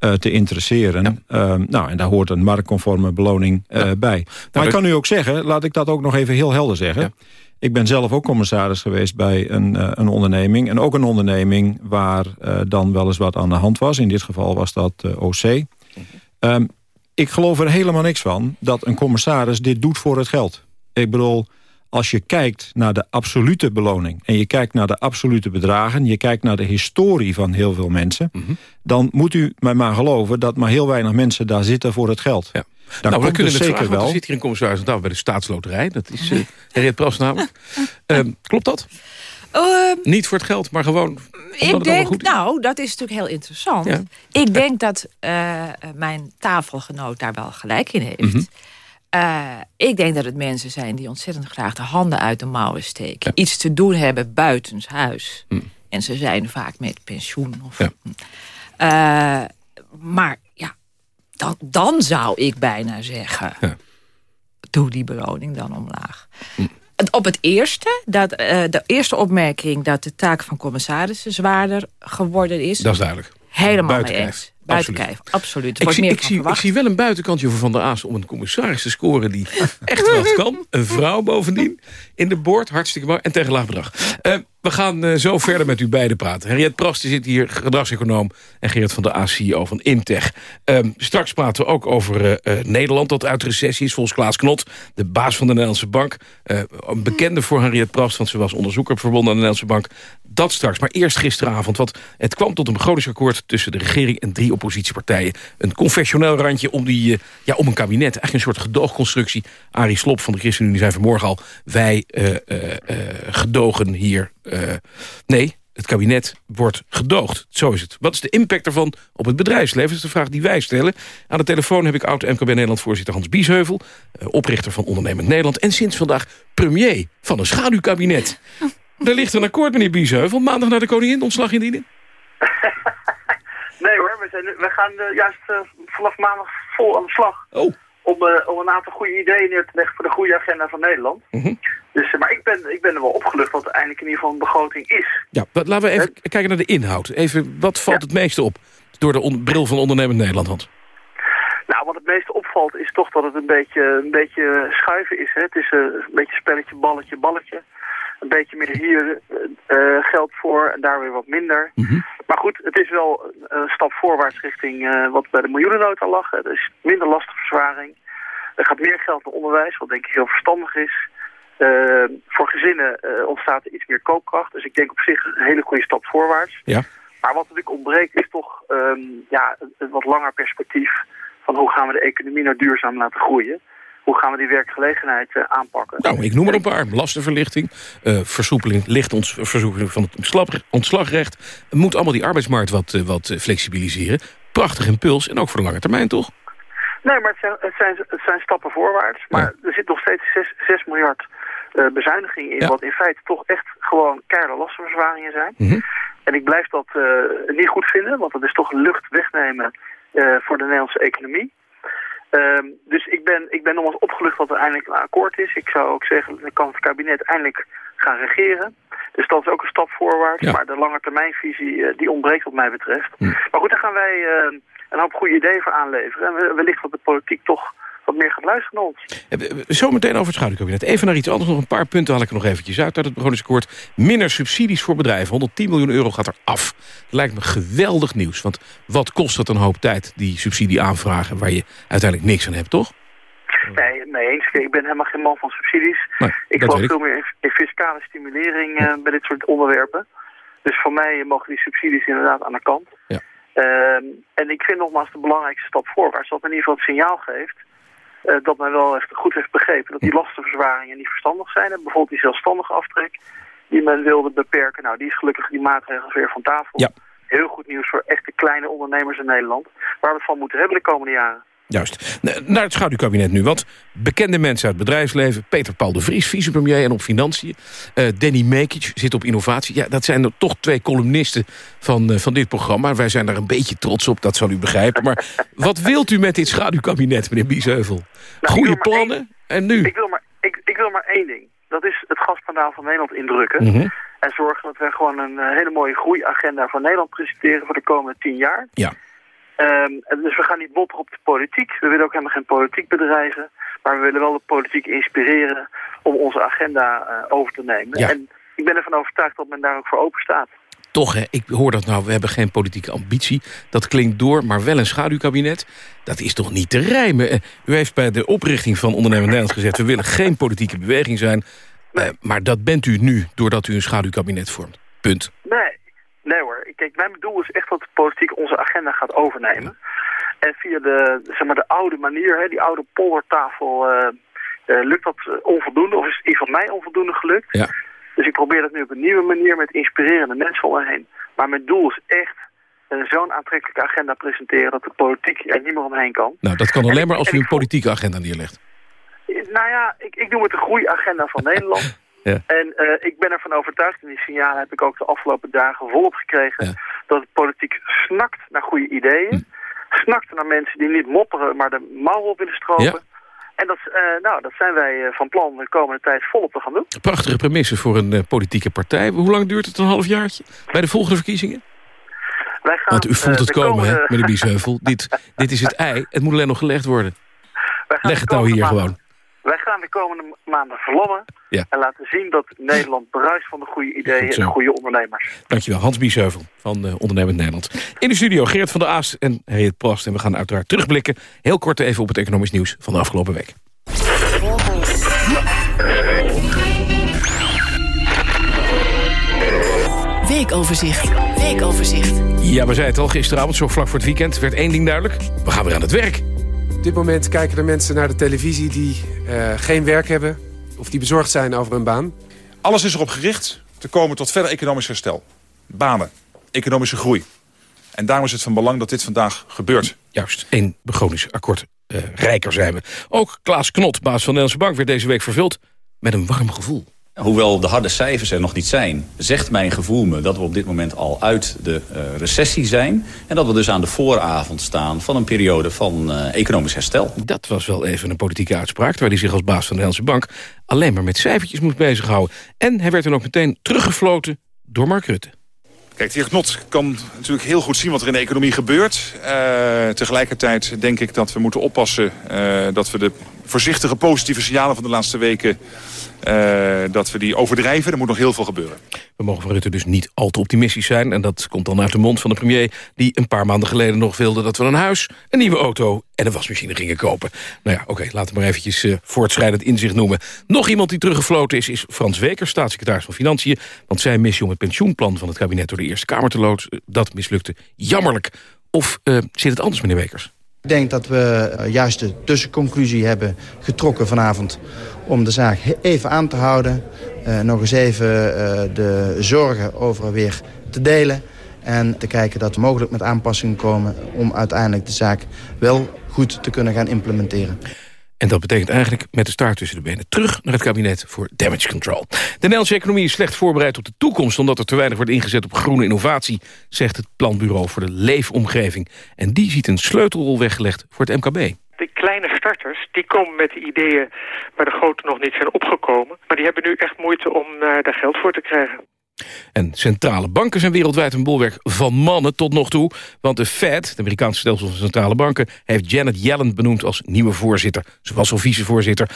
[SPEAKER 13] eh, te interesseren. Ehm, nou, en daar hoort een marktconforme beloning eh, bij. Maar ik kan u ook zeggen, laat ik dat ook nog even heel helder zeggen. Ik ben zelf ook commissaris geweest bij een, eh, een onderneming. En ook een onderneming waar dan wel eens wat aan de hand was. In dit geval was dat OC. Ehm, ik geloof er helemaal niks van dat een commissaris dit doet voor het geld. Ik bedoel, als je kijkt naar de absolute beloning... en je kijkt naar de absolute bedragen... je kijkt naar de historie van heel veel mensen... dan moet u mij maar geloven dat maar heel weinig mensen daar zitten voor het geld. Dan
[SPEAKER 11] nou, we kunnen
[SPEAKER 13] het
[SPEAKER 11] het
[SPEAKER 13] zeker
[SPEAKER 11] vragen,
[SPEAKER 13] wel.
[SPEAKER 11] er zit hier een commissaris aan tafel bij de staatsloterij. Dat is uh, Henriette Pras namelijk. Ehm, klopt dat?
[SPEAKER 12] Ehm,
[SPEAKER 11] Niet voor het geld, maar gewoon...
[SPEAKER 12] ik denk, nou, dat is natuurlijk heel interessant.
[SPEAKER 11] Ja.
[SPEAKER 12] Ik denk dat eh, mijn tafelgenoot daar wel gelijk in heeft.
[SPEAKER 11] Mhm.
[SPEAKER 12] Eh, ik denk dat het mensen zijn die ontzettend graag de handen uit de mouwen steken. Iets te doen hebben buitenshuis.
[SPEAKER 11] Hm.
[SPEAKER 12] En ze zijn vaak met pensioen. Of, Eh, maar ja, dan, dan zou ik bijna zeggen... doe die beloning dan omlaag.
[SPEAKER 11] Hm.
[SPEAKER 12] Het- Op het eerste, dat, eh, de eerste opmerking... dat de taak van commissarissen zwaarder geworden is...
[SPEAKER 11] Dat is duidelijk.
[SPEAKER 12] Helemaal mee. Absoluut. Er
[SPEAKER 11] Ik zie,
[SPEAKER 12] meer
[SPEAKER 11] ik,
[SPEAKER 12] van
[SPEAKER 11] zie, ik
[SPEAKER 12] verwacht.
[SPEAKER 11] zie wel een buitenkantje voor Van der Aast om een commissaris te scoren die echt wat kan. Een vrouw bovendien in de boord. Hartstikke mooi. En tegen laag bedrag. Eh, we gaan eh, zo verder met u beiden praten. Henriette Prast zit hier, gedragseconoom. En Gerrit van der Aast, CEO van Imtech. Ehm, straks praten we ook over eh, Nederland dat uit recessie is. Volgens Klaas Knot, de baas van de Nederlandse Bank. Een bekende voor Henriette Prast, want ze was onderzoeker verbonden aan de Nederlandse Bank. Dat straks. Maar eerst gisteravond. Want het kwam tot een begrotingsakkoord tussen de regering en drie oppositiepartijen. Een confessioneel randje om, die, eh, ja, om een kabinet. Eigenlijk een soort gedoogconstructie. Arie Slob van de ChristenUnie zei vanmorgen al... wij eh, gedogen hier... nee, het kabinet wordt gedoogd. Zo is het. Wat is de impact ervan op het bedrijfsleven? Dat is de vraag die wij stellen. Aan de telefoon heb ik oud-MKB Nederland-voorzitter Hans Biesheuvel... Oprichter van Ondernemend Nederland... en sinds vandaag premier van een schaduwkabinet. Er ligt een akkoord, meneer Biesheuvel. Maandag naar de koningin ontslag indienen?
[SPEAKER 14] nee hoor, we, zijn, we gaan uh, juist uh, vanaf maandag vol aan de slag.
[SPEAKER 11] Oh.
[SPEAKER 14] Om, uh, om een aantal goede ideeën neer te leggen voor de goede agenda van Nederland.
[SPEAKER 11] Mm -hmm.
[SPEAKER 14] dus, maar ik ben, ik ben er wel opgelucht dat er eindelijk in ieder geval een begroting is.
[SPEAKER 11] Ja, laten we even kijken naar de inhoud. Even, wat valt ja. het meeste op door de bril van ondernemend Nederland?
[SPEAKER 14] Nou, wat het meeste opvalt is toch dat het een beetje, een beetje schuiven is. Hè? Het is een beetje spelletje, balletje, balletje een beetje meer hier uh, geld voor en daar weer wat minder.
[SPEAKER 11] Mm -hmm.
[SPEAKER 14] Maar goed, het is wel een stap voorwaarts richting uh, wat bij de miljoenennota lag. Er is minder lastenverzwaring. Er gaat meer geld naar onderwijs, wat denk ik heel verstandig is. Uh, voor gezinnen ontstaat er iets meer koopkracht. Dus ik denk op zich een hele goede stap voorwaarts.
[SPEAKER 11] Ja.
[SPEAKER 14] Maar wat natuurlijk ontbreekt is toch um, ja, een, een wat langer perspectief... van hoe gaan we de economie nou duurzaam laten groeien hoe gaan we die werkgelegenheid uh, aanpakken?
[SPEAKER 11] Nou, ik noem er een paar. Lastenverlichting, uh, versoepeling, licht ons, versoepeling van het ontslag, ontslagrecht. Het moet allemaal die arbeidsmarkt wat, uh, wat flexibiliseren. Prachtig impuls en ook voor de lange termijn, toch?
[SPEAKER 14] Nee, maar het zijn, het zijn, het zijn stappen voorwaarts. Maar ja. er zit nog steeds 6, 6 miljard bezuiniging in... Ja. wat in feite toch echt gewoon keiharde lastenverzwaringen zijn.
[SPEAKER 11] Mm -hmm.
[SPEAKER 14] En ik blijf dat niet goed vinden, want dat is toch lucht wegnemen voor de Nederlandse economie. Um, dus ik ben, ik ben nogmaals opgelucht dat er eindelijk een akkoord is. Ik zou ook zeggen, dan kan het kabinet eindelijk gaan regeren. Dus dat is ook een stap voorwaarts.
[SPEAKER 11] Ja.
[SPEAKER 14] Maar de langetermijnvisie uh, die ontbreekt wat mij betreft.
[SPEAKER 11] Hm.
[SPEAKER 14] Maar goed, daar gaan wij uh, een hoop goede ideeën voor aanleveren. En wellicht dat de politiek toch wat meer gaat luisteren naar ons.
[SPEAKER 11] Zometeen over het schaduwkabinet. Even naar iets anders. Nog een paar punten haal ik er nog eventjes uit uit het begrotingsakkoord. Minder subsidies voor bedrijven. 110 miljoen euro gaat er af. Dat lijkt me geweldig nieuws. Want wat kost het een hoop tijd, die subsidie aanvragen... waar je uiteindelijk niks aan hebt, toch?
[SPEAKER 14] Nee, nee eens. Ik ben helemaal geen man van subsidies.
[SPEAKER 11] Nee,
[SPEAKER 14] ik
[SPEAKER 11] dat
[SPEAKER 14] geloof veel meer in, fiscale stimulering uh, bij dit soort onderwerpen. Dus voor mij mogen die subsidies inderdaad aan de kant.
[SPEAKER 11] Ja.
[SPEAKER 14] Uh, en ik vind nogmaals de belangrijkste stap voorwaarts. Dat in ieder geval het signaal geeft uh, dat men wel echt goed heeft begrepen dat die lastenverzwaringen niet verstandig zijn. En bijvoorbeeld die zelfstandige aftrek die men wilde beperken. Nou, die is gelukkig die maatregels weer van tafel.
[SPEAKER 11] Ja.
[SPEAKER 14] Heel goed nieuws voor echte kleine ondernemers in Nederland. Waar we het van moeten hebben de komende jaren.
[SPEAKER 11] Juist. Naar het schaduwkabinet nu. Want bekende mensen uit het bedrijfsleven... Peter Paul de Vries, vicepremier en op financiën. Uh, Danny Mekic zit op innovatie. Ja, dat zijn er toch twee columnisten van, uh, van dit programma. Wij zijn daar een beetje trots op, dat zal u begrijpen. Maar wat wilt u met dit schaduwkabinet, meneer Biesheuvel?
[SPEAKER 14] Nou,
[SPEAKER 11] Goede plannen
[SPEAKER 14] één,
[SPEAKER 11] en nu?
[SPEAKER 14] Ik wil, maar, ik, ik wil maar één ding. Dat is het gaspandaal van Nederland indrukken.
[SPEAKER 11] Mm -hmm.
[SPEAKER 14] En zorgen dat we gewoon een uh, hele mooie groeiagenda voor Nederland presenteren... voor de komende tien jaar.
[SPEAKER 11] Ja.
[SPEAKER 14] Um, dus we gaan niet botteren op de politiek. We willen ook helemaal geen politiek bedrijven. Maar we willen wel de politiek inspireren om onze agenda uh, over te nemen.
[SPEAKER 11] Ja.
[SPEAKER 14] En ik ben ervan overtuigd dat men daar ook voor open staat.
[SPEAKER 11] Toch, hè? ik hoor dat nou, we hebben geen politieke ambitie. Dat klinkt door, maar wel een schaduwkabinet. Dat is toch niet te rijmen? U heeft bij de oprichting van Ondernemend Nederland gezegd... we willen geen politieke beweging zijn. Nee. Uh, maar dat bent u nu, doordat u een schaduwkabinet vormt. Punt.
[SPEAKER 14] Nee, Nee hoor, kijk, mijn doel is echt dat de politiek onze agenda gaat overnemen. En via de, zeg maar, de oude manier, hè, die oude poldertafel, uh, uh, lukt dat onvoldoende. Of is in van mij onvoldoende gelukt.
[SPEAKER 11] Ja.
[SPEAKER 14] Dus ik probeer dat nu op een nieuwe manier met inspirerende mensen om me heen. Maar mijn doel is echt uh, zo'n aantrekkelijke agenda presenteren... dat de politiek er niet meer omheen kan.
[SPEAKER 11] Nou, dat kan alleen en, maar als u een politieke agenda neerlegt.
[SPEAKER 14] Nou ja, ik, ik noem het de groeiagenda van Nederland...
[SPEAKER 11] Ja.
[SPEAKER 14] En uh, ik ben ervan overtuigd, en die signalen heb ik ook de afgelopen dagen volop gekregen,
[SPEAKER 11] ja.
[SPEAKER 14] dat de politiek snakt naar goede ideeën. Hm. Snakt naar mensen die niet mopperen, maar de mouw op willen stropen.
[SPEAKER 11] Ja.
[SPEAKER 14] En dat, uh, nou, dat zijn wij uh, van plan de komende tijd volop te gaan doen.
[SPEAKER 11] Prachtige premisse voor een politieke partij. Hoe lang duurt het, een halfjaartje? Bij de volgende verkiezingen?
[SPEAKER 14] Wij gaan,
[SPEAKER 11] Want u voelt het komen,
[SPEAKER 14] komende...
[SPEAKER 11] hè, meneer Biesheuvel. dit, dit is het ei, het moet alleen nog gelegd worden. Leg het nou hier gewoon.
[SPEAKER 14] Wij gaan de komende maanden vlammen
[SPEAKER 11] ja.
[SPEAKER 14] en laten zien dat Nederland bruist van de goede ideeën en de goede ondernemers.
[SPEAKER 11] Dankjewel, Hans Biesheuvel van uh, Ondernemend Nederland. In de studio Geert van der Aas en Harriet Plast. En we gaan uiteraard terugblikken, heel kort even op het economisch nieuws van de afgelopen week.
[SPEAKER 15] Weekoverzicht. Weekoverzicht.
[SPEAKER 11] Ja, we zeiden het al gisteravond, zo vlak voor het weekend, werd één ding duidelijk. We gaan weer aan het werk.
[SPEAKER 16] Op dit moment kijken er mensen naar de televisie die uh, geen werk hebben... of die bezorgd zijn over hun baan.
[SPEAKER 17] Alles is erop gericht te komen tot verder economisch herstel. banen, economische groei. En daarom is het van belang dat dit vandaag gebeurt.
[SPEAKER 11] Juist, één begrotingsakkoord uh, rijker zijn we. Ook Klaas Knot, baas van de Nederlandse Bank, werd deze week vervuld met een warm gevoel.
[SPEAKER 18] Hoewel de harde cijfers er nog niet zijn, zegt mijn gevoel me dat we op dit moment al uit de uh, recessie zijn. En dat we dus aan de vooravond staan van een periode van uh, economisch herstel.
[SPEAKER 11] Dat was wel even een politieke uitspraak, waar hij zich als baas van de Nederlandse Bank alleen maar met cijfertjes moest bezighouden. En hij werd dan ook meteen teruggefloten door Mark Rutte.
[SPEAKER 17] Kijk, de heer Knot kan natuurlijk heel goed zien wat er in de economie gebeurt. Uh, tegelijkertijd denk ik dat we moeten oppassen uh, dat we de voorzichtige positieve signalen van de laatste weken... Uh, dat we die overdrijven. Er moet nog heel veel gebeuren.
[SPEAKER 11] We mogen van Rutte dus niet al te optimistisch zijn. En dat komt dan uit de mond van de premier... die een paar maanden geleden nog wilde dat we een huis, een nieuwe auto... en een wasmachine gingen kopen. Nou ja, oké, laten we maar eventjes uh, voortschrijdend inzicht noemen. Nog iemand die teruggefloten is, is Frans Weker, staatssecretaris van Financiën. Want zijn missie om het pensioenplan van het kabinet... door de Eerste Kamer te loodsen, dat mislukte jammerlijk. Of zit het anders, meneer Wekers?
[SPEAKER 19] Ik denk dat we juist de tussenconclusie hebben getrokken vanavond... om de zaak even aan te houden. Uh, nog eens even uh, de zorgen over weer te delen. En te kijken dat we mogelijk met aanpassingen komen... om uiteindelijk de zaak wel goed te kunnen gaan implementeren.
[SPEAKER 11] En dat betekent eigenlijk met de staart tussen de benen terug naar het kabinet voor damage control. De Nederlandse economie is slecht voorbereid op de toekomst... omdat er te weinig wordt ingezet op groene innovatie... zegt het Planbureau voor de Leefomgeving. En die ziet een sleutelrol weggelegd voor het MKB.
[SPEAKER 20] De kleine starters die komen met de ideeën waar de grote nog niet zijn opgekomen. Maar die hebben nu echt moeite om uh, daar geld voor te krijgen.
[SPEAKER 11] En centrale banken zijn wereldwijd een bolwerk van mannen tot nog toe. Want de Fed, de Amerikaanse stelsel van centrale banken... heeft Janet Yellen benoemd als nieuwe voorzitter. Ze was al vicevoorzitter.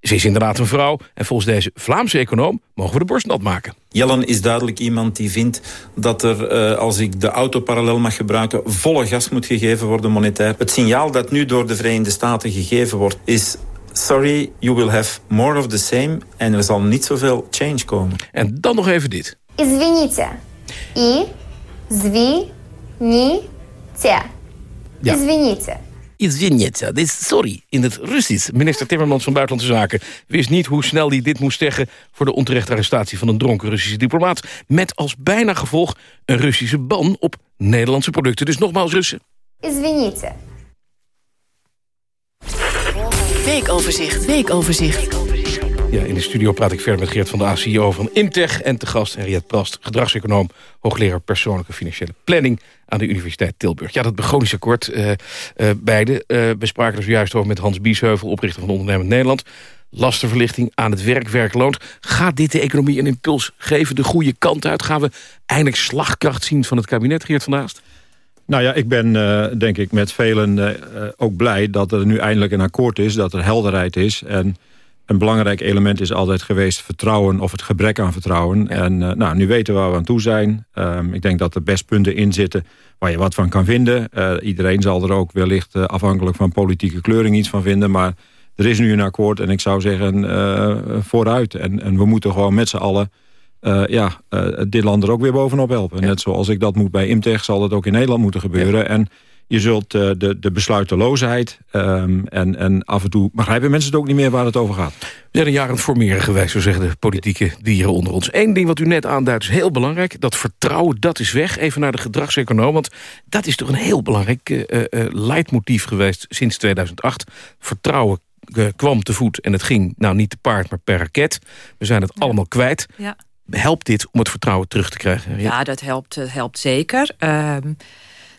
[SPEAKER 11] Ze is inderdaad een vrouw. En volgens deze Vlaamse econoom mogen we de borst nat maken.
[SPEAKER 21] Yellen is duidelijk iemand die vindt dat er, uh, als ik de auto parallel mag gebruiken... volle gas moet gegeven worden monetair. Het signaal dat nu door de Verenigde Staten gegeven wordt... is sorry, you will have more of the same... en er zal niet zoveel change komen.
[SPEAKER 11] En dan nog even dit
[SPEAKER 22] Извините. И, зви, ни, те.
[SPEAKER 11] Ja.
[SPEAKER 22] Извините.
[SPEAKER 11] Извините, dit is sorry in het Russisch. Minister Timmermans van Buitenlandse Zaken wist niet hoe snel hij dit moest zeggen... voor de onterechte arrestatie van een dronken Russische diplomaat... met als bijna gevolg een Russische ban op Nederlandse producten. Dus nogmaals Russen.
[SPEAKER 22] Извините.
[SPEAKER 15] Weekoverzicht. Weekoverzicht.
[SPEAKER 11] Ja, in de studio praat ik verder met Geert van de A, CEO van Imtech... en te gast Henriette Prast, gedragseconoom... hoogleraar persoonlijke financiële planning aan de Universiteit Tilburg. Ja, dat begrotingsakkoord, uh, uh, beide, uh, we spraken er zojuist over met Hans Biesheuvel... oprichter van Ondernemend Nederland. Lastenverlichting aan het werk, werk loont. Gaat dit de economie een impuls geven, de goede kant uit? Gaan we eindelijk slagkracht zien van het kabinet, Geert van Haast?
[SPEAKER 13] Nou ja, ik ben denk ik met velen ook blij dat er nu eindelijk een akkoord is. Dat er helderheid is. En een belangrijk element is altijd geweest vertrouwen of het gebrek aan vertrouwen. Ja. En uh, nou, nu weten we waar we aan toe zijn. Um, ik denk dat er best punten in zitten waar je wat van kan vinden. iedereen zal er ook wellicht afhankelijk van politieke kleuring iets van vinden. Maar er is nu een akkoord en ik zou zeggen vooruit. En, en we moeten gewoon met z'n allen... Ja, dit land er ook weer bovenop helpen. Ja. Net zoals ik dat moet bij Imtech, zal dat ook in Nederland moeten gebeuren. Ja. En je zult uh, de, de besluiteloosheid um, en, en af en toe begrijpen mensen het ook niet meer waar het over gaat.
[SPEAKER 11] We zijn een jaar aan het formeren geweest, zo zeggen de politieke dieren onder ons. Eén ding wat u net aanduidt is heel belangrijk. Dat vertrouwen, dat is weg. Even naar de gedragseconoom, want dat is toch een heel belangrijk leidmotief geweest sinds 2008. Vertrouwen kwam te voet en het ging nou niet te paard, maar per raket. We zijn het ja. allemaal kwijt.
[SPEAKER 12] Ja.
[SPEAKER 11] Helpt dit om het vertrouwen terug te krijgen?
[SPEAKER 12] Ja, ja dat helpt, helpt zeker. Um,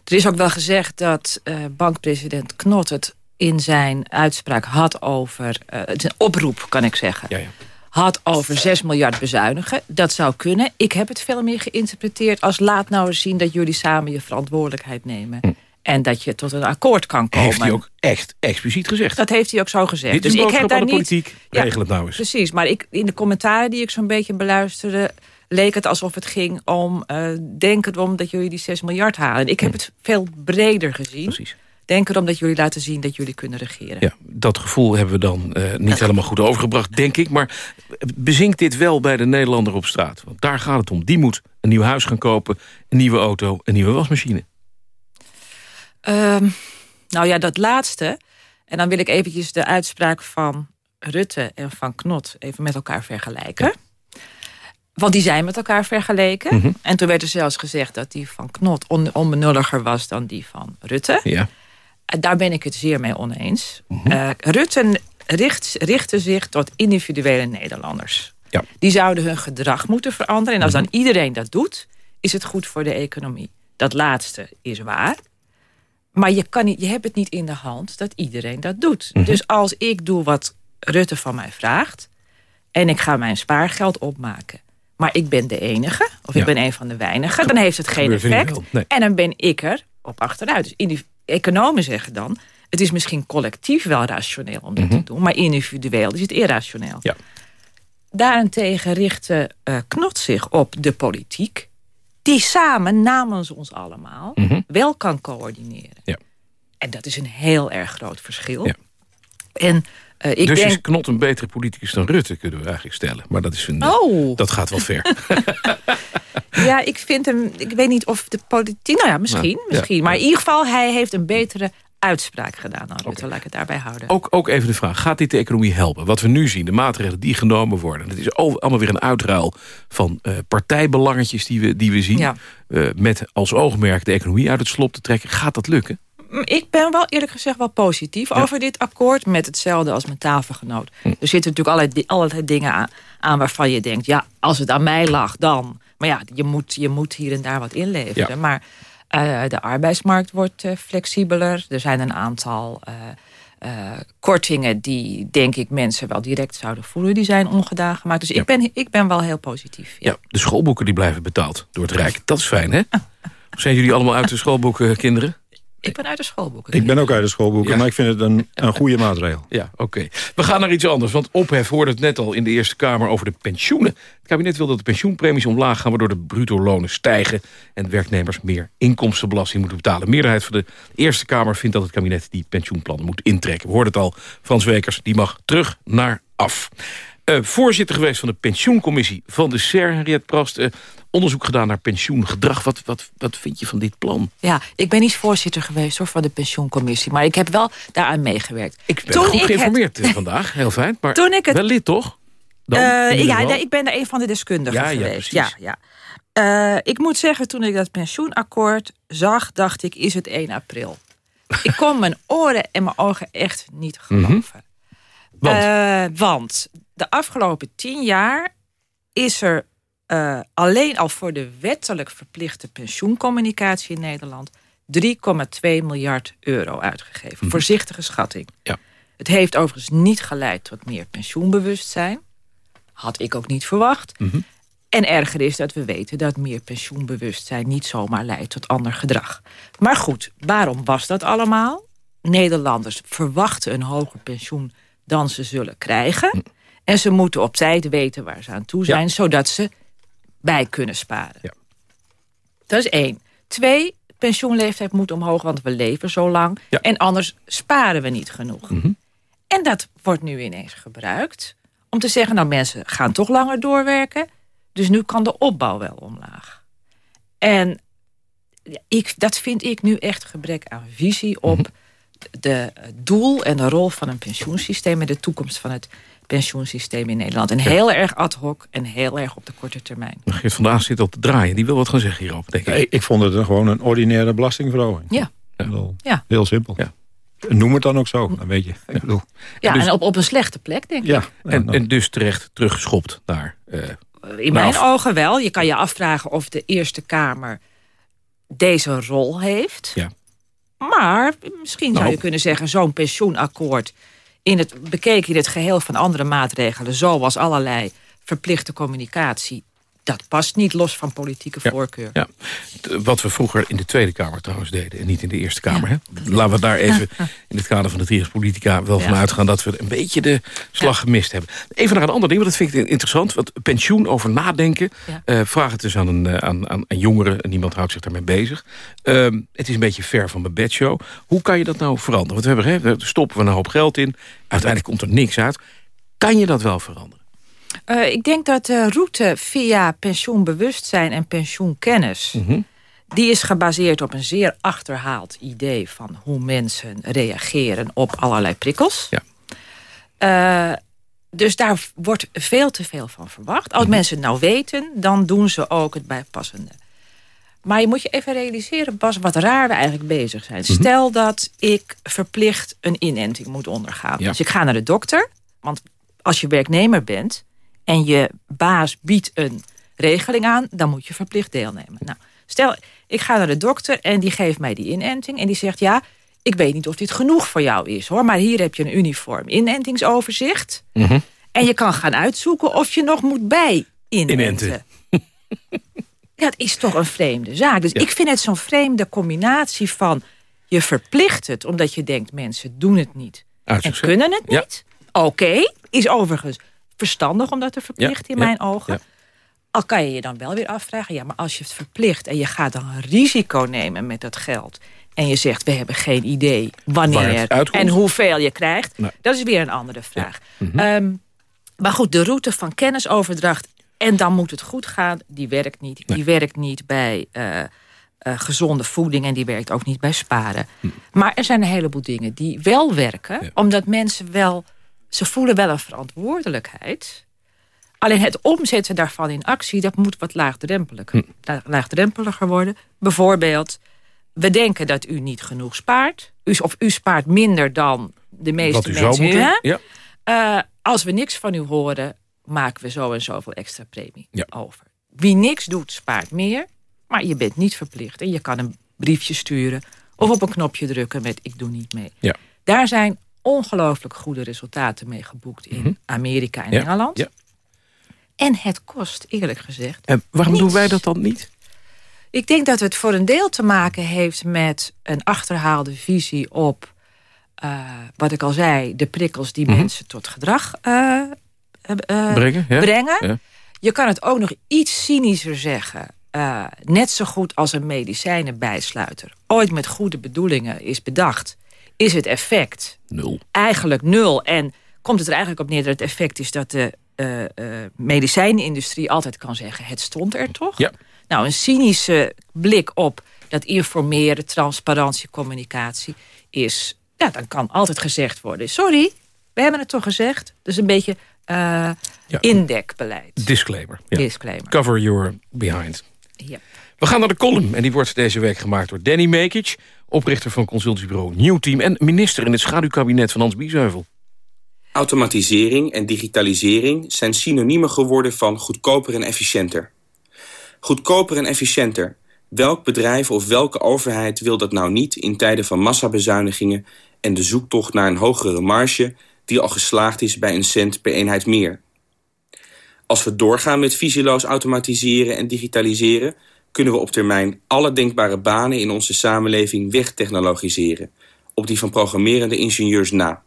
[SPEAKER 12] er is ook wel gezegd dat uh, bankpresident Knot het in zijn uitspraak had over... Uh, het is een oproep, kan ik zeggen.
[SPEAKER 11] Ja, ja.
[SPEAKER 12] Had over 6 miljard bezuinigen. Dat zou kunnen. Ik heb het veel meer geïnterpreteerd als laat nou eens zien... dat jullie samen je verantwoordelijkheid nemen. Hm. En dat je tot een akkoord kan komen.
[SPEAKER 11] Heeft hij ook echt expliciet gezegd.
[SPEAKER 12] Dat heeft hij ook zo gezegd.
[SPEAKER 11] Dit is
[SPEAKER 12] dus
[SPEAKER 11] ik heb daar niet... politiek.
[SPEAKER 12] Ja,
[SPEAKER 11] Regel het nou eens.
[SPEAKER 12] Precies, maar ik, in de commentaren die ik zo'n beetje beluisterde... leek het alsof het ging om... Uh, denk erom dat jullie die 6 miljard halen. Ik heb hm. het veel breder gezien.
[SPEAKER 11] Precies.
[SPEAKER 12] Denk erom dat jullie laten zien dat jullie kunnen regeren.
[SPEAKER 11] Ja, dat gevoel hebben we dan uh, niet helemaal goed overgebracht, denk ik. Maar bezinkt dit wel bij de Nederlander op straat? Want daar gaat het om. Die moet een nieuw huis gaan kopen, een nieuwe auto, een nieuwe wasmachine.
[SPEAKER 12] Um, nou ja, dat laatste. En dan wil ik eventjes de uitspraak van Rutte en van Knot... even met elkaar vergelijken. Ja. Want die zijn met elkaar vergeleken.
[SPEAKER 11] Mhm.
[SPEAKER 12] En toen werd er zelfs gezegd dat die van Knot on, onbenulliger was dan die van Rutte.
[SPEAKER 11] Ja.
[SPEAKER 12] Daar ben ik het zeer mee oneens. Eh, Rutte richt, richtte zich tot individuele Nederlanders.
[SPEAKER 11] Ja.
[SPEAKER 12] Die zouden hun gedrag moeten veranderen. En als dan iedereen dat doet, is het goed voor de economie. Dat laatste is waar. Maar je, kan niet, je hebt het niet in de hand dat iedereen dat doet. Dus als ik doe wat Rutte van mij vraagt... en ik ga mijn spaargeld opmaken... maar ik ben de enige, of
[SPEAKER 11] Ja.
[SPEAKER 12] ik ben een van de weinigen... dan heeft het geen effect.
[SPEAKER 11] nee.
[SPEAKER 12] En dan ben ik er op achteruit. Dus economen zeggen dan... het is misschien collectief wel rationeel om dit te doen... maar individueel is het irrationeel.
[SPEAKER 11] Ja.
[SPEAKER 12] Daarentegen richtte eh, Knot zich op de politiek... die samen namens ons allemaal
[SPEAKER 11] Mhm.
[SPEAKER 12] wel kan coördineren.
[SPEAKER 11] Ja.
[SPEAKER 12] En dat is een heel erg groot verschil.
[SPEAKER 11] Ja.
[SPEAKER 12] En eh, ik
[SPEAKER 11] dus
[SPEAKER 12] denk...
[SPEAKER 11] is Knot een betere politicus dan Rutte, kunnen we eigenlijk stellen. Maar dat, is een,
[SPEAKER 12] Oh.
[SPEAKER 11] dat gaat wel ver.
[SPEAKER 12] Ja, ik vind hem... Ik weet niet of de politiek... Nou ja, misschien.
[SPEAKER 11] Nou, ja.
[SPEAKER 12] misschien. Maar in ieder geval, hij heeft een betere uitspraak gedaan dan Rutte. Laat ik het daarbij houden.
[SPEAKER 11] Ook, ook even de vraag, gaat dit de economie helpen? Wat we nu zien, de maatregelen die genomen worden... het is allemaal weer een uitruil van eh, partijbelangetjes die we, die we zien...
[SPEAKER 12] Ja.
[SPEAKER 11] eh, met als oogmerk de economie uit het slop te trekken. Gaat dat lukken?
[SPEAKER 12] Ik ben wel eerlijk gezegd wel positief over dit akkoord. Met hetzelfde als mijn tafelgenoot.
[SPEAKER 11] Hm.
[SPEAKER 12] Er zitten natuurlijk allerlei, allerlei dingen aan, aan waarvan je denkt... ja, als het aan mij lag, dan. Maar ja, je moet, je moet hier en daar wat inleveren.
[SPEAKER 11] Ja.
[SPEAKER 12] Maar eh, de arbeidsmarkt wordt eh, flexibeler. Er zijn een aantal eh, kortingen... die, denk ik, mensen wel direct zouden voelen. Die zijn ongedaan gemaakt. Dus ik, ben, ik ben wel heel positief.
[SPEAKER 11] Ja, de schoolboeken die blijven betaald door het Rijk. Dat is fijn, hè? Zijn jullie allemaal uit de schoolboeken, kinderen?
[SPEAKER 12] Ik ben uit de schoolboeken.
[SPEAKER 13] Ik ben ook uit de schoolboeken,
[SPEAKER 11] Ja.
[SPEAKER 13] maar ik vind het een, een goede maatregel.
[SPEAKER 11] Ja, oké. We gaan naar iets anders, want ophef hoorde het net al in de Eerste Kamer over de pensioenen. Het kabinet wil dat de pensioenpremies omlaag gaan... waardoor de bruto lonen stijgen en werknemers meer inkomstenbelasting moeten betalen. De meerderheid van de Eerste Kamer vindt dat het kabinet die pensioenplannen moet intrekken. We hoorden het al, Frans Wekers, die mag terug naar af. Eh, voorzitter geweest van de pensioencommissie van de SER, Henriette Prast... eh, onderzoek gedaan naar pensioengedrag. Wat, wat, wat vind je van dit plan?
[SPEAKER 12] Ja, ik ben niet voorzitter geweest hoor, van de pensioencommissie. Maar ik heb wel daaraan meegewerkt.
[SPEAKER 11] Ik ben goed geïnformeerd eh, vandaag, heel fijn. Maar
[SPEAKER 12] Toen ik het-
[SPEAKER 11] wel lid, toch? Dan,
[SPEAKER 12] ja, nee, ik ben er een van de deskundigen
[SPEAKER 11] Ja, ja,
[SPEAKER 12] geweest.
[SPEAKER 11] precies.
[SPEAKER 12] Ja, ja. Ik moet zeggen, toen ik dat pensioenakkoord zag, dacht ik, is het 1 april. ik kon mijn oren en mijn ogen echt niet geloven.
[SPEAKER 11] Want?
[SPEAKER 12] Want de afgelopen tien jaar is er eh, alleen al voor de wettelijk verplichte pensioencommunicatie in Nederland 3,2 miljard euro uitgegeven. Voorzichtige schatting.
[SPEAKER 11] Ja.
[SPEAKER 12] Het heeft overigens niet geleid tot meer pensioenbewustzijn. Had ik ook niet verwacht. En erger is dat we weten dat meer pensioenbewustzijn niet zomaar leidt tot ander gedrag. Maar goed, waarom was dat allemaal? Nederlanders verwachten een hoger pensioen dan ze zullen krijgen. En ze moeten op tijd weten waar ze aan toe zijn, zodat ze bij kunnen sparen. Dat is één. Twee, pensioenleeftijd moet omhoog, want we leven zo lang. En anders sparen we niet genoeg. En dat wordt nu ineens gebruikt om te zeggen... nou, mensen gaan toch langer doorwerken... dus nu kan de opbouw wel omlaag. En ik, dat vind ik nu echt gebrek aan visie op... de het doel en de rol van een pensioensysteem... en de toekomst van het pensioensysteem in Nederland. En heel erg ad hoc en heel erg op de korte termijn.
[SPEAKER 11] Geert van Daas zit al te draaien. Die wil wat gaan zeggen hierop, denk ik.
[SPEAKER 13] Nee, ik vond het gewoon een ordinaire belastingverhoging.
[SPEAKER 12] Ja. Ja.
[SPEAKER 13] Heel simpel. Noem het dan ook zo, dan weet je. Ik bedoel,
[SPEAKER 12] Ja,
[SPEAKER 11] dus-
[SPEAKER 12] en op, op een slechte plek, denk ik.
[SPEAKER 13] ja,
[SPEAKER 11] En, en dus terecht teruggeschopt naar... eh,
[SPEAKER 12] In mijn
[SPEAKER 11] af.
[SPEAKER 12] ogen wel. Je kan je afvragen of de Eerste Kamer deze rol heeft.
[SPEAKER 11] Ja.
[SPEAKER 12] Maar misschien zou
[SPEAKER 11] Nou.
[SPEAKER 12] je kunnen zeggen... zo'n pensioenakkoord... In het, bekeken in het geheel van andere maatregelen... zoals allerlei verplichte communicatie... dat past niet los van politieke voorkeur.
[SPEAKER 11] Ja. Wat we vroeger in de Tweede Kamer trouwens deden... en niet in de Eerste Kamer. Hè? Laten we daar even in het kader van de Trias Politica... wel van uitgaan dat we een beetje de slag gemist hebben. Even naar een ander ding, want dat vind ik interessant. Want pensioen, over nadenken. eh, vraag het dus aan, een, eh, aan, aan, aan jongeren. En niemand houdt zich daarmee bezig. Ehm, het is een beetje ver van mijn bedshow. Hoe kan je dat nou veranderen? Want we hebben, hè, daar stoppen we een hoop geld in. Uiteindelijk komt er niks uit. Kan je dat wel veranderen?
[SPEAKER 12] Eh, ik denk dat de route via pensioenbewustzijn en pensioenkennis...
[SPEAKER 11] Mhm.
[SPEAKER 12] die is gebaseerd op een zeer achterhaald idee... van hoe mensen reageren op allerlei prikkels.
[SPEAKER 11] Ja.
[SPEAKER 12] Eh, dus daar wordt veel te veel van verwacht. Als mensen het nou weten, dan doen ze ook het bijpassende. Maar je moet je even realiseren, Bas, wat raar we eigenlijk bezig zijn.
[SPEAKER 11] Mhm.
[SPEAKER 12] Stel dat ik verplicht een inenting moet ondergaan.
[SPEAKER 11] Ja.
[SPEAKER 12] Dus ik ga naar de dokter. Want als je werknemer bent en je baas biedt een regeling aan... dan moet je verplicht deelnemen. Nou, stel, ik ga naar de dokter en die geeft mij die inenting... en die zegt, ja, ik weet niet of dit genoeg voor jou is, hoor... maar hier heb je een uniform inentingsoverzicht...
[SPEAKER 11] Mhm.
[SPEAKER 12] en je kan gaan uitzoeken of je nog moet bij inenten.
[SPEAKER 11] Inenten.
[SPEAKER 12] Ja, het is toch een vreemde zaak. Dus ik vind het zo'n vreemde combinatie van... je verplicht het omdat je denkt mensen doen het niet... en kunnen het
[SPEAKER 11] Ja.
[SPEAKER 12] niet. Oké, is overigens verstandig om dat te verplichten in mijn ogen. Al kan je je dan wel weer afvragen... ja, maar als je het verplicht en je gaat dan een risico nemen met dat geld... en je zegt, we hebben geen idee wanneer en hoeveel je krijgt...
[SPEAKER 11] Nee.
[SPEAKER 12] dat is weer een andere vraag.
[SPEAKER 11] Mhm.
[SPEAKER 12] Ehm, maar goed, de route van kennisoverdracht... en dan moet het goed gaan, die werkt niet. Die werkt niet bij eh, eh, gezonde voeding... en die werkt ook niet bij sparen.
[SPEAKER 11] Hm.
[SPEAKER 12] Maar er zijn een heleboel dingen die wel werken... omdat mensen wel... ze voelen wel een verantwoordelijkheid... Alleen het omzetten daarvan in actie, dat moet wat laagdrempeliger, la- laagdrempeliger worden. Bijvoorbeeld, we denken dat u niet genoeg spaart. U, of u spaart minder dan de meeste
[SPEAKER 11] Wat u zou
[SPEAKER 12] mensen.
[SPEAKER 11] moeten.
[SPEAKER 12] hè?
[SPEAKER 11] Ja.
[SPEAKER 12] Eh, als we niks van u horen, maken we zo en zoveel extra premie
[SPEAKER 11] Ja.
[SPEAKER 12] over. Wie niks doet, spaart meer. Maar je bent niet verplicht. En je kan een briefje sturen of op een knopje drukken met ik doe niet mee.
[SPEAKER 11] Ja.
[SPEAKER 12] Daar zijn ongelooflijk goede resultaten mee geboekt in Amerika en
[SPEAKER 11] Mhm. Ja.
[SPEAKER 12] Engeland.
[SPEAKER 11] Ja.
[SPEAKER 12] En het kost, eerlijk gezegd.
[SPEAKER 11] En waarom doen wij dat dan niet?
[SPEAKER 12] Ik denk dat het voor een deel te maken heeft met een achterhaalde visie op, eh, wat ik al zei, de prikkels die
[SPEAKER 11] Mhm.
[SPEAKER 12] mensen tot gedrag eh, eh,
[SPEAKER 11] Brengen, ja.
[SPEAKER 12] brengen.
[SPEAKER 11] Ja.
[SPEAKER 12] Je kan het ook nog iets cynischer zeggen. net zo goed als een medicijnenbijsluiter ooit met goede bedoelingen is bedacht, is het effect
[SPEAKER 11] Nul.
[SPEAKER 12] eigenlijk nul. En komt het er eigenlijk op neer dat het effect is dat de eh, medicijnenindustrie altijd kan zeggen: het stond er toch?
[SPEAKER 11] Ja.
[SPEAKER 12] Nou, een cynische blik op dat informeren, transparantie, communicatie is. Ja, dan kan altijd gezegd worden: sorry, we hebben het toch gezegd. Dus een beetje eh indekbeleid.
[SPEAKER 11] Disclaimer. Ja.
[SPEAKER 12] Disclaimer.
[SPEAKER 11] Cover your behind.
[SPEAKER 12] Ja.
[SPEAKER 11] We gaan naar de column en die wordt deze week gemaakt door Danny Mekic... oprichter van consultiebureau Nieuw Team... en minister in het schaduwkabinet van Hans Biesheuvel.
[SPEAKER 23] Automatisering en digitalisering zijn synoniemen geworden van goedkoper en efficiënter. Goedkoper en efficiënter. Welk bedrijf of welke overheid wil dat nou niet in tijden van massabezuinigingen en de zoektocht naar een hogere marge die al geslaagd is bij een cent per eenheid meer? Als we doorgaan met visieloos automatiseren en digitaliseren, kunnen we op termijn alle denkbare banen in onze samenleving wegtechnologiseren, op die van programmerende ingenieurs na.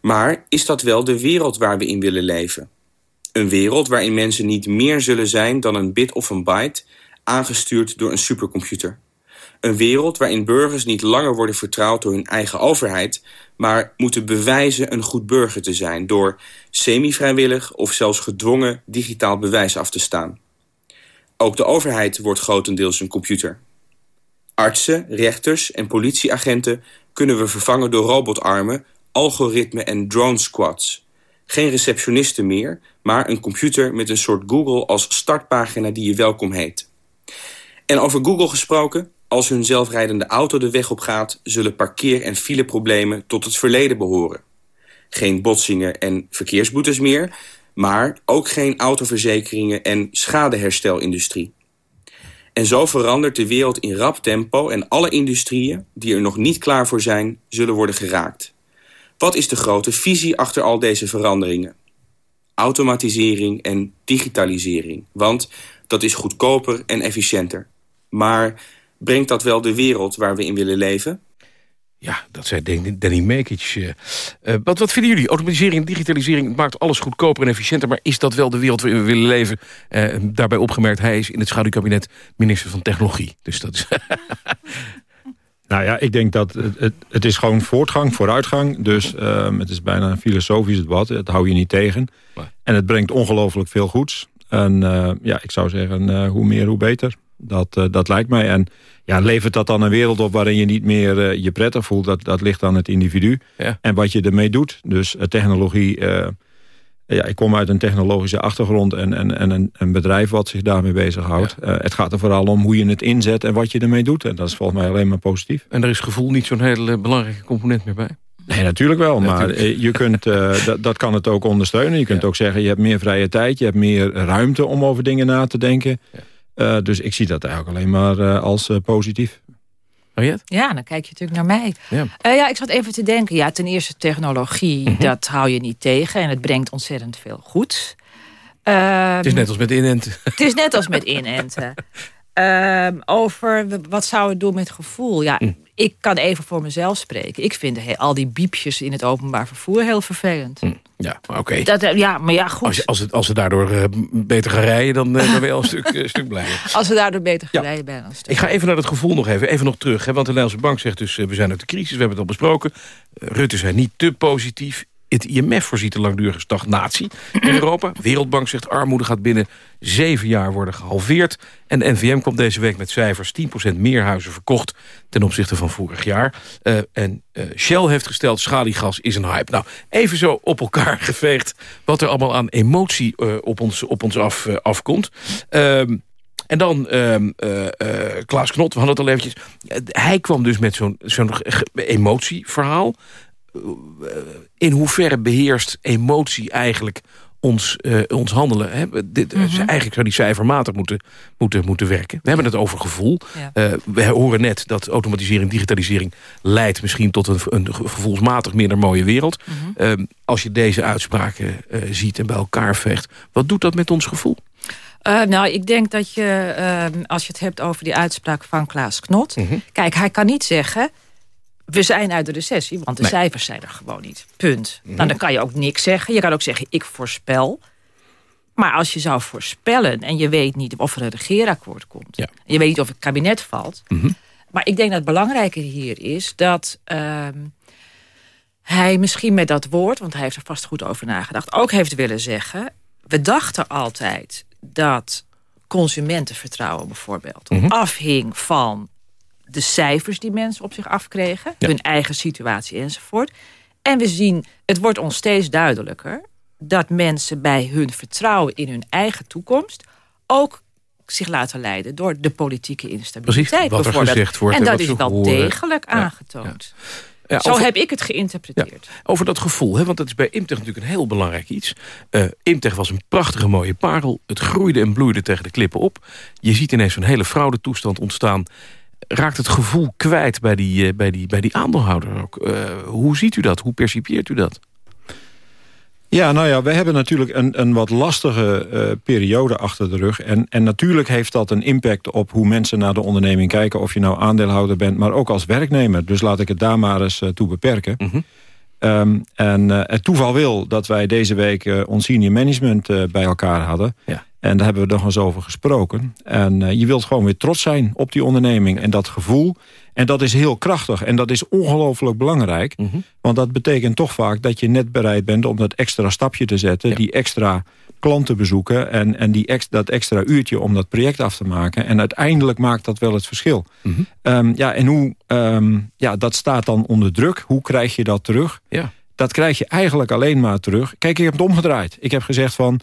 [SPEAKER 23] Maar is dat wel de wereld waar we in willen leven? Een wereld waarin mensen niet meer zullen zijn dan een bit of een byte, aangestuurd door een supercomputer. Een wereld waarin burgers niet langer worden vertrouwd door hun eigen overheid, maar moeten bewijzen een goed burger te zijn door semi-vrijwillig of zelfs gedwongen digitaal bewijs af te staan. Ook de overheid wordt grotendeels een computer. Artsen, rechters en politieagenten kunnen we vervangen door robotarmen, algoritmen en drone squads. Geen receptionisten meer, maar een computer met een soort Google als startpagina die je welkom heet. En over Google gesproken, als hun zelfrijdende auto de weg op gaat, zullen parkeer- en fileproblemen tot het verleden behoren. Geen botsingen en verkeersboetes meer, maar ook geen autoverzekeringen en schadeherstelindustrie. En zo verandert de wereld in rap tempo en alle industrieën die er nog niet klaar voor zijn, zullen worden geraakt. Wat is de grote visie achter al deze veranderingen? Automatisering en digitalisering, want dat is goedkoper en efficiënter. Maar brengt dat wel de wereld waar we in willen leven?
[SPEAKER 11] Ja, dat zei Dan- Danny Mekic. eh. Eh, wat, wat vinden jullie? Automatisering en digitalisering maakt alles goedkoper en efficiënter... maar is dat wel de wereld waarin we willen leven? Eh, daarbij opgemerkt, hij is in het schaduwkabinet minister van Technologie. Dus dat is...
[SPEAKER 13] Nou ja, ik denk dat het, het, het is gewoon voortgang, vooruitgang. Dus ehm, het is bijna een filosofisch debat. Dat hou je niet tegen. En het brengt ongelooflijk veel goeds. En eh, ja, ik zou zeggen, eh, hoe meer, hoe beter. Dat, eh, dat lijkt mij. En ja, levert dat dan een wereld op waarin je niet meer eh, je prettig voelt? Dat, dat ligt aan het individu.
[SPEAKER 11] Ja.
[SPEAKER 13] En wat je ermee doet. Dus eh, technologie, ja, ik kom uit een technologische achtergrond en, en, en een, een bedrijf wat zich daarmee bezighoudt. Ja. het gaat er vooral om hoe je het inzet en wat je ermee doet. En dat is volgens mij alleen maar positief.
[SPEAKER 11] En er is gevoel niet zo'n hele belangrijke component meer bij?
[SPEAKER 13] Nee, natuurlijk wel. Maar je kunt, uh, dat, dat kan het ook ondersteunen. Je kunt ook zeggen, je hebt meer vrije tijd. Je hebt meer ruimte om over dingen na te denken. Uh, dus ik zie dat eigenlijk alleen maar uh, als positief.
[SPEAKER 11] Mariette?
[SPEAKER 12] Ja, dan kijk je natuurlijk naar mij. Ja. Uh, ja, ik zat even te denken. Ja, ten eerste technologie, mm -hmm. dat hou je niet tegen. En het brengt ontzettend veel goed.
[SPEAKER 11] Uh, het is net als met inenten.
[SPEAKER 12] Het is net als met inenten. Uh, over wat zou het doen met gevoel? Ja, mm. ik kan even voor mezelf spreken. Ik vind he, al die biepjes in het openbaar vervoer heel vervelend.
[SPEAKER 11] Mm. Ja, oké. Okay.
[SPEAKER 12] Ja, maar ja, goed.
[SPEAKER 11] Als, je, als, het, als ze daardoor uh, beter gaan rijden, dan, uh, dan ben je al een stuk, uh, stuk blijer.
[SPEAKER 12] Als we daardoor beter gaan ja. rijden, ben je
[SPEAKER 11] Ik ga even naar het gevoel nog even, even nog terug. Hè, want de Nederlandse Bank zegt dus, we zijn uit de crisis, we hebben het al besproken. Rutte zei niet te positief. Het IMF voorziet een langdurige stagnatie in Europa. Wereldbank zegt armoede gaat binnen zeven jaar worden gehalveerd. En de NVM komt deze week met cijfers 10% meer huizen verkocht... ten opzichte van vorig jaar. Uh, en uh, Shell heeft gesteld, schaliegas is een hype. Nou, even zo op elkaar geveegd... wat er allemaal aan emotie uh, op ons, op ons af, afkomt. Um, en dan um, Klaas Knot, we hadden het al eventjes. hij kwam dus met zo'n zo'n emotieverhaal. In hoeverre beheerst emotie eigenlijk ons, uh, ons handelen. Hè? Dit, mm -hmm. Eigenlijk zou die cijfermatig moeten, moeten, moeten werken. We hebben het over gevoel. Ja. Uh, we horen net dat automatisering, digitalisering... leidt misschien tot een, een gevoelsmatig minder mooie wereld. Mm -hmm. uh, als je deze uitspraken ziet en bij elkaar veegt... wat doet dat met ons gevoel?
[SPEAKER 12] Uh, nou, ik denk dat je, uh, als je het hebt over die uitspraak van Klaas Knot... -hmm. kijk, hij kan niet zeggen... we zijn uit de recessie, want de nee. cijfers zijn er gewoon niet. Punt. Mm -hmm. nou, dan kan je ook niks zeggen. Je kan ook zeggen, ik voorspel. Maar als je zou voorspellen en je weet niet of er een regeerakkoord komt... Ja. en je weet niet of het kabinet valt... Mm -hmm. maar ik denk dat het belangrijke hier is dat... Uh, hij misschien met dat woord, want hij heeft er vast goed over nagedacht... ook heeft willen zeggen... we dachten altijd dat consumentenvertrouwen bijvoorbeeld... Mm -hmm. afhing van de cijfers die mensen op zich afkregen... Ja. hun eigen situatie enzovoort. En we zien, het wordt ons steeds duidelijker... dat mensen bij hun vertrouwen in hun eigen toekomst... ook zich laten leiden door de politieke instabiliteit.
[SPEAKER 11] Precies, wat er gezegd wordt.
[SPEAKER 12] En, en dat is wel horen. degelijk ja. aangetoond. Ja. Ja, Zo over, heb ik het geïnterpreteerd.
[SPEAKER 11] Ja, over dat gevoel, hè, want dat is bij Imtech natuurlijk een heel belangrijk iets. Uh, Imtech was een prachtige mooie parel. Het groeide en bloeide tegen de klippen op. Je ziet ineens zo'n hele fraudetoestand ontstaan. Raakt het gevoel kwijt bij die, uh, bij die, bij die aandeelhouder ook? Uh, hoe ziet u dat? Hoe percipieert u dat?
[SPEAKER 13] Ja, nou ja, we hebben natuurlijk een, een wat lastige uh, periode achter de rug. En, en natuurlijk heeft dat een impact op hoe mensen naar de onderneming kijken. Of je nou aandeelhouder bent, maar ook als werknemer. Dus laat ik het daar maar eens uh, toe beperken. Mm -hmm. um, en uh, het toeval wil dat wij deze week ons senior management bij elkaar hadden. Ja. En daar hebben we nog eens over gesproken. En je wilt gewoon weer trots zijn op die onderneming. En dat gevoel... En dat is heel krachtig en dat is ongelooflijk belangrijk. Mm -hmm. Want dat betekent toch vaak dat je net bereid bent... om dat extra stapje te zetten, ja. die extra klanten bezoeken... en, en die ex, dat extra uurtje om dat project af te maken. En uiteindelijk maakt dat wel het verschil. Mm -hmm. um, ja, en hoe, um, ja, dat staat dan onder druk. Hoe krijg je dat terug?
[SPEAKER 11] Ja.
[SPEAKER 13] Dat krijg je eigenlijk alleen maar terug. Kijk, ik heb het omgedraaid. Ik heb gezegd van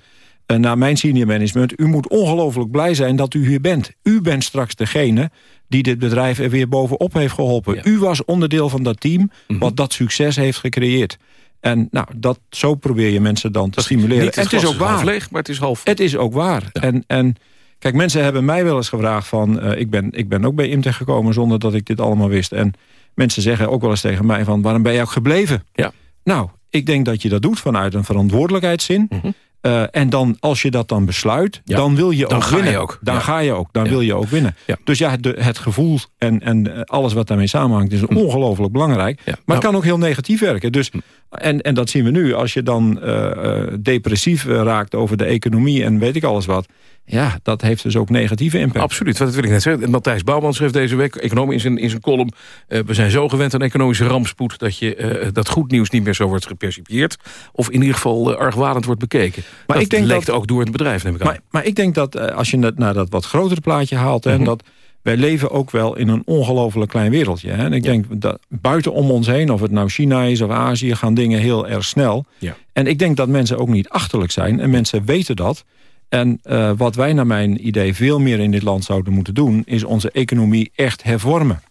[SPEAKER 13] naar mijn senior management... u moet ongelooflijk blij zijn dat u hier bent. U bent straks degene die dit bedrijf er weer bovenop heeft geholpen. Ja. U was onderdeel van dat team wat mm -hmm. dat succes heeft gecreëerd. En nou, dat, zo probeer je mensen dan te dat stimuleren.
[SPEAKER 11] Het,
[SPEAKER 13] en het is ook waar.
[SPEAKER 11] leeg, maar het is half.
[SPEAKER 13] Het is ook waar. Ja. En, en kijk, mensen hebben mij wel eens gevraagd van... Uh, ik, ben, ik ben ook bij Imtech gekomen zonder dat ik dit allemaal wist. En mensen zeggen ook wel eens tegen mij van... waarom ben je ook gebleven?
[SPEAKER 11] Ja.
[SPEAKER 13] Nou, ik denk dat je dat doet vanuit een verantwoordelijkheidszin... Mm -hmm. Uh, en dan, als je dat dan besluit, ja. dan wil je
[SPEAKER 11] dan
[SPEAKER 13] ook
[SPEAKER 11] ga
[SPEAKER 13] winnen.
[SPEAKER 11] Je ook.
[SPEAKER 13] Dan
[SPEAKER 11] ja.
[SPEAKER 13] ga je ook. Dan ja. wil je ook winnen. Dus ja, de, het gevoel en, en alles wat daarmee samenhangt... is ongelooflijk belangrijk. Maar nou. het kan ook heel negatief werken. Dus, en, en dat zien we nu. Als je dan uh, depressief raakt over de economie... en weet ik alles wat... Ja, dat heeft dus ook negatieve impact.
[SPEAKER 11] Absoluut, wat wil ik net zeggen. Matthijs Bouwman schreef deze week, econoom in zijn, in zijn column... Uh, we zijn zo gewend aan economische rampspoed... dat, je, uh, dat goed nieuws niet meer zo wordt gepercipieerd. Of in ieder geval argwanend wordt bekeken. Maar dat ik denk dat, ook door het bedrijf, neem ik
[SPEAKER 13] maar, aan. Maar ik denk dat als je naar dat wat grotere plaatje haalt... Mm -hmm. en dat wij leven ook wel in een ongelooflijk klein wereldje. Hè? En ik denk dat buiten om ons heen, of het nou China is of Azië... gaan dingen heel erg snel.
[SPEAKER 11] Ja.
[SPEAKER 13] En ik denk dat mensen ook niet achterlijk zijn. En mensen weten dat. En uh, wat wij naar mijn idee veel meer in dit land zouden moeten doen... is onze economie echt hervormen.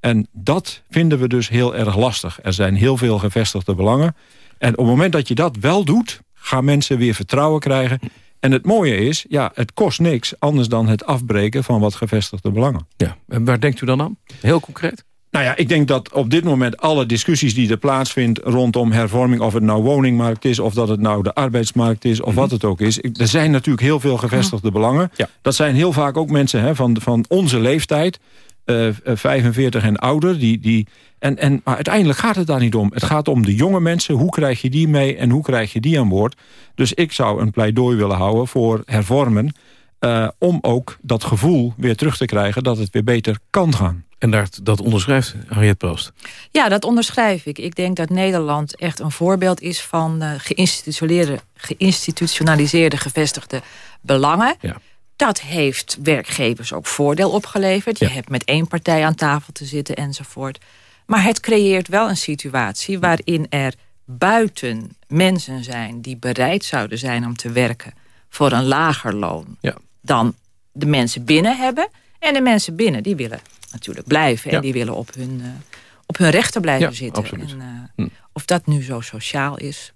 [SPEAKER 13] En dat vinden we dus heel erg lastig. Er zijn heel veel gevestigde belangen. En op het moment dat je dat wel doet... gaan mensen weer vertrouwen krijgen... En het mooie is, ja, het kost niks anders dan het afbreken van wat gevestigde belangen.
[SPEAKER 11] Ja, en waar denkt u dan aan? Heel concreet?
[SPEAKER 13] Nou ja, ik denk dat op dit moment alle discussies die er plaatsvindt... rondom hervorming, of het nou woningmarkt is... of dat het nou de arbeidsmarkt is, of wat het ook is... er zijn natuurlijk heel veel gevestigde belangen.
[SPEAKER 11] Ja.
[SPEAKER 13] Dat zijn heel vaak ook mensen hè, van, van onze leeftijd... Uh, 45 en ouder, die, die, en, en, maar uiteindelijk gaat het daar niet om. Het gaat om de jonge mensen. Hoe krijg je die mee en hoe krijg je die aan boord? Dus ik zou een pleidooi willen houden voor hervormen... Uh, om ook dat gevoel weer terug te krijgen dat het weer beter kan gaan.
[SPEAKER 11] En dat, dat onderschrijft Harriet Proost?
[SPEAKER 12] Ja, dat onderschrijf ik. Ik denk dat Nederland echt een voorbeeld is van uh, geïnstitutionaliseerde, geïnstitutionaliseerde gevestigde belangen.
[SPEAKER 11] Ja.
[SPEAKER 12] Dat heeft werkgevers ook voordeel opgeleverd. Je
[SPEAKER 11] Ja.
[SPEAKER 12] hebt met één partij aan tafel te zitten enzovoort. Maar het creëert wel een situatie waarin er buiten mensen zijn... die bereid zouden zijn om te werken voor een lager loon...
[SPEAKER 11] Ja.
[SPEAKER 12] dan de mensen binnen hebben. En de mensen binnen die willen natuurlijk blijven.
[SPEAKER 11] Ja.
[SPEAKER 12] En die willen op hun, eh, op hun rechten blijven zitten. En, eh,
[SPEAKER 11] Hm.
[SPEAKER 12] Of dat nu zo sociaal is...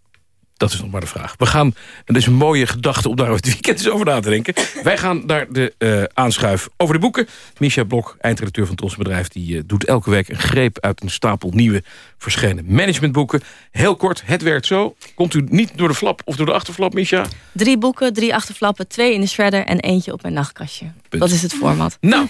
[SPEAKER 11] Dat is nog maar de vraag. We gaan, en dat is een mooie gedachte om daar het weekend eens over na te denken. Wij gaan naar de eh, aanschuif over de boeken. Misha Blok, eindredacteur van het Ons Bedrijf... die eh, doet elke week een greep uit een stapel nieuwe verschenen managementboeken. Heel kort, het werkt zo. Komt u niet door de flap of door de achterflap, Misha?
[SPEAKER 24] Drie boeken, drie achterflappen, twee in de shredder en eentje op mijn nachtkastje. Dat is het format.
[SPEAKER 11] Nou,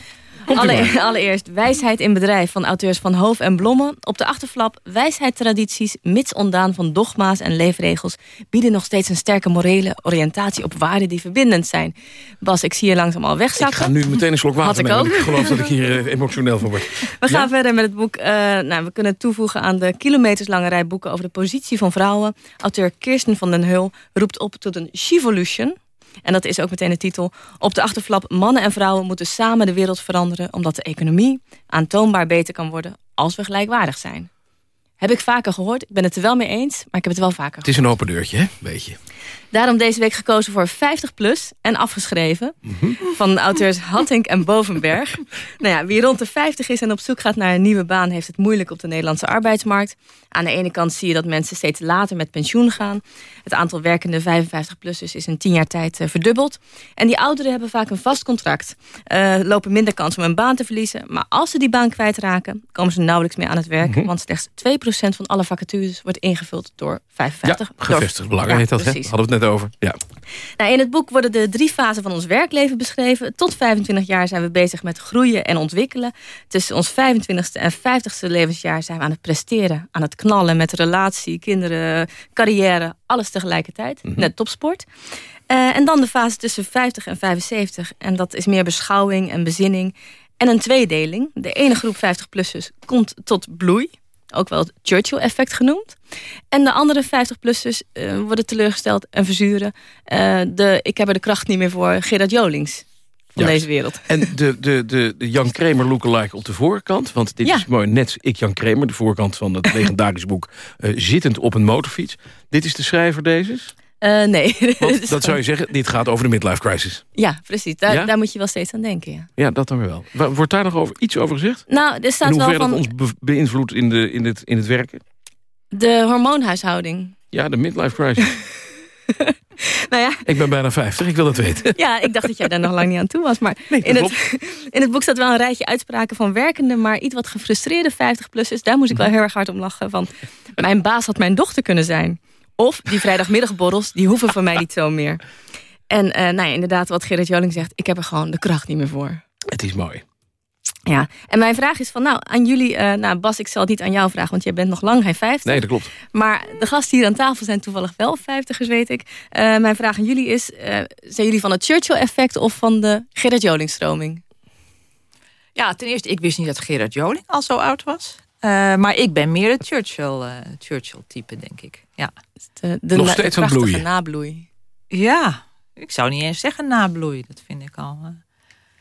[SPEAKER 24] Alle- allereerst Wijsheid in Bedrijf van auteurs Van Hoof en Blomme. Op de achterflap Wijsheidstradities, mits ontdaan van dogma's en leefregels... bieden nog steeds een sterke morele oriëntatie op waarden die verbindend zijn. Bas, ik zie je langzaam al
[SPEAKER 11] Ik
[SPEAKER 24] wegzakken.
[SPEAKER 11] ga nu meteen een slok
[SPEAKER 24] Had
[SPEAKER 11] water
[SPEAKER 24] ik
[SPEAKER 11] nemen.
[SPEAKER 24] ook.
[SPEAKER 11] want Ik geloof dat ik hier eh, emotioneel van word.
[SPEAKER 24] We gaan verder met het boek. eh, nou, we kunnen toevoegen aan de kilometerslange rij boeken over de positie van vrouwen. Auteur Kirsten van den Heul roept op tot een Shivolution. En dat is ook meteen de titel. Op de achterflap Mannen en vrouwen moeten samen de wereld veranderen... omdat de economie aantoonbaar beter kan worden als we gelijkwaardig zijn. Heb ik vaker gehoord. Ik ben het er wel mee eens, maar ik heb het wel vaker
[SPEAKER 11] Het is een open deurtje, hè? Weet je.
[SPEAKER 24] Daarom deze week gekozen voor 50 plus en afgeschreven. Van de auteurs Hattink en Bovenberg. nou ja, wie rond de 50 is en op zoek gaat naar een nieuwe baan... heeft het moeilijk op de Nederlandse arbeidsmarkt. Aan de ene kant zie je dat mensen steeds later met pensioen gaan. Het aantal werkende 55-plussers is in 10 jaar tijd eh, verdubbeld. En die ouderen hebben vaak een vast contract. eh, lopen minder kans om een baan te verliezen. Maar als ze die baan kwijtraken, komen ze nauwelijks meer aan het werk.
[SPEAKER 11] Mhm.
[SPEAKER 24] Want slechts 2% van alle vacatures wordt ingevuld door 55.
[SPEAKER 11] Ja, gevestigd belangen
[SPEAKER 24] Ja,
[SPEAKER 11] heet dat,
[SPEAKER 24] precies.
[SPEAKER 11] Hadden we het net over. Ja.
[SPEAKER 24] Nou, in het boek worden de drie fasen van ons werkleven beschreven. Tot 25 jaar zijn we bezig met groeien en ontwikkelen. Tussen ons 25ste en 50ste levensjaar zijn we aan het presteren. Aan het knallen met relatie, kinderen, carrière. Alles tegelijkertijd. Net topsport. Eh, en dan de fase tussen 50 en 75. En dat is meer beschouwing en bezinning. En een tweedeling. De ene groep 50-plussers komt tot bloei. Ook wel het Churchill-effect genoemd. En de andere 50-plussers eh, worden teleurgesteld en verzuren. Eh, de, ik heb er de kracht niet meer voor, Gerard Jolings van deze wereld.
[SPEAKER 11] En de, de, de, de Jan Kramer lookalike op de voorkant. Want dit
[SPEAKER 24] Ja.
[SPEAKER 11] is mooi. Net ik Jan Kramer, de voorkant van het legendarische boek... eh, zittend op een motorfiets. Dit is de schrijver deze?
[SPEAKER 24] Eh, nee.
[SPEAKER 11] Want dat zou je zeggen, dit gaat over de midlife crisis.
[SPEAKER 24] Ja, precies. Daar,
[SPEAKER 11] Ja?
[SPEAKER 24] daar moet je wel steeds aan denken. Ja.
[SPEAKER 11] Ja, dat dan weer wel. Wordt daar nog over, iets over gezegd?
[SPEAKER 24] Nou, er staat
[SPEAKER 11] in
[SPEAKER 24] wel van
[SPEAKER 11] dat ons be- beïnvloedt in, de, in, het, in het werken?
[SPEAKER 24] de hormoonhuishouding.
[SPEAKER 11] Ja, de midlife crisis.
[SPEAKER 24] Nou ja,
[SPEAKER 11] ik ben bijna 50, ik wil het weten.
[SPEAKER 24] Ja, ik dacht dat jij daar nog lang niet aan toe was. Maar
[SPEAKER 11] Nee, dat
[SPEAKER 24] in, het, in het boek staat wel een rijtje uitspraken van werkende... maar iets wat gefrustreerde 50-plussers. Daar moest ik wel
[SPEAKER 11] Mhm.
[SPEAKER 24] heel erg hard om lachen. Van, mijn baas had mijn dochter kunnen zijn. Of die vrijdagmiddagborrels, die hoeven van mij niet zo meer. En eh, nou ja, inderdaad, wat Gerrit Joling zegt... ik heb er gewoon de kracht niet meer voor.
[SPEAKER 11] Het is mooi.
[SPEAKER 24] Ja, en mijn vraag is van, nou, aan jullie... eh, nou, Bas, ik zal het niet aan jou vragen, want jij bent nog lang geen 50.
[SPEAKER 11] Nee, dat klopt.
[SPEAKER 24] Maar de gasten hier aan tafel zijn toevallig wel vijftigers, weet ik. Eh, mijn vraag aan jullie is, eh, zijn jullie van het Churchill-effect... of van de Gerrit Joling-stroming?
[SPEAKER 12] Ja, ten eerste, ik wist niet dat Gerard Joling al zo oud was. Eh, maar ik ben meer het Churchill, eh, Churchill-type, denk ik. Ja.
[SPEAKER 24] De, de
[SPEAKER 12] Nog steeds
[SPEAKER 24] prachtige
[SPEAKER 12] bloeien.
[SPEAKER 24] nabloei.
[SPEAKER 12] Ja, ik zou niet eens zeggen nabloei. Dat vind ik al...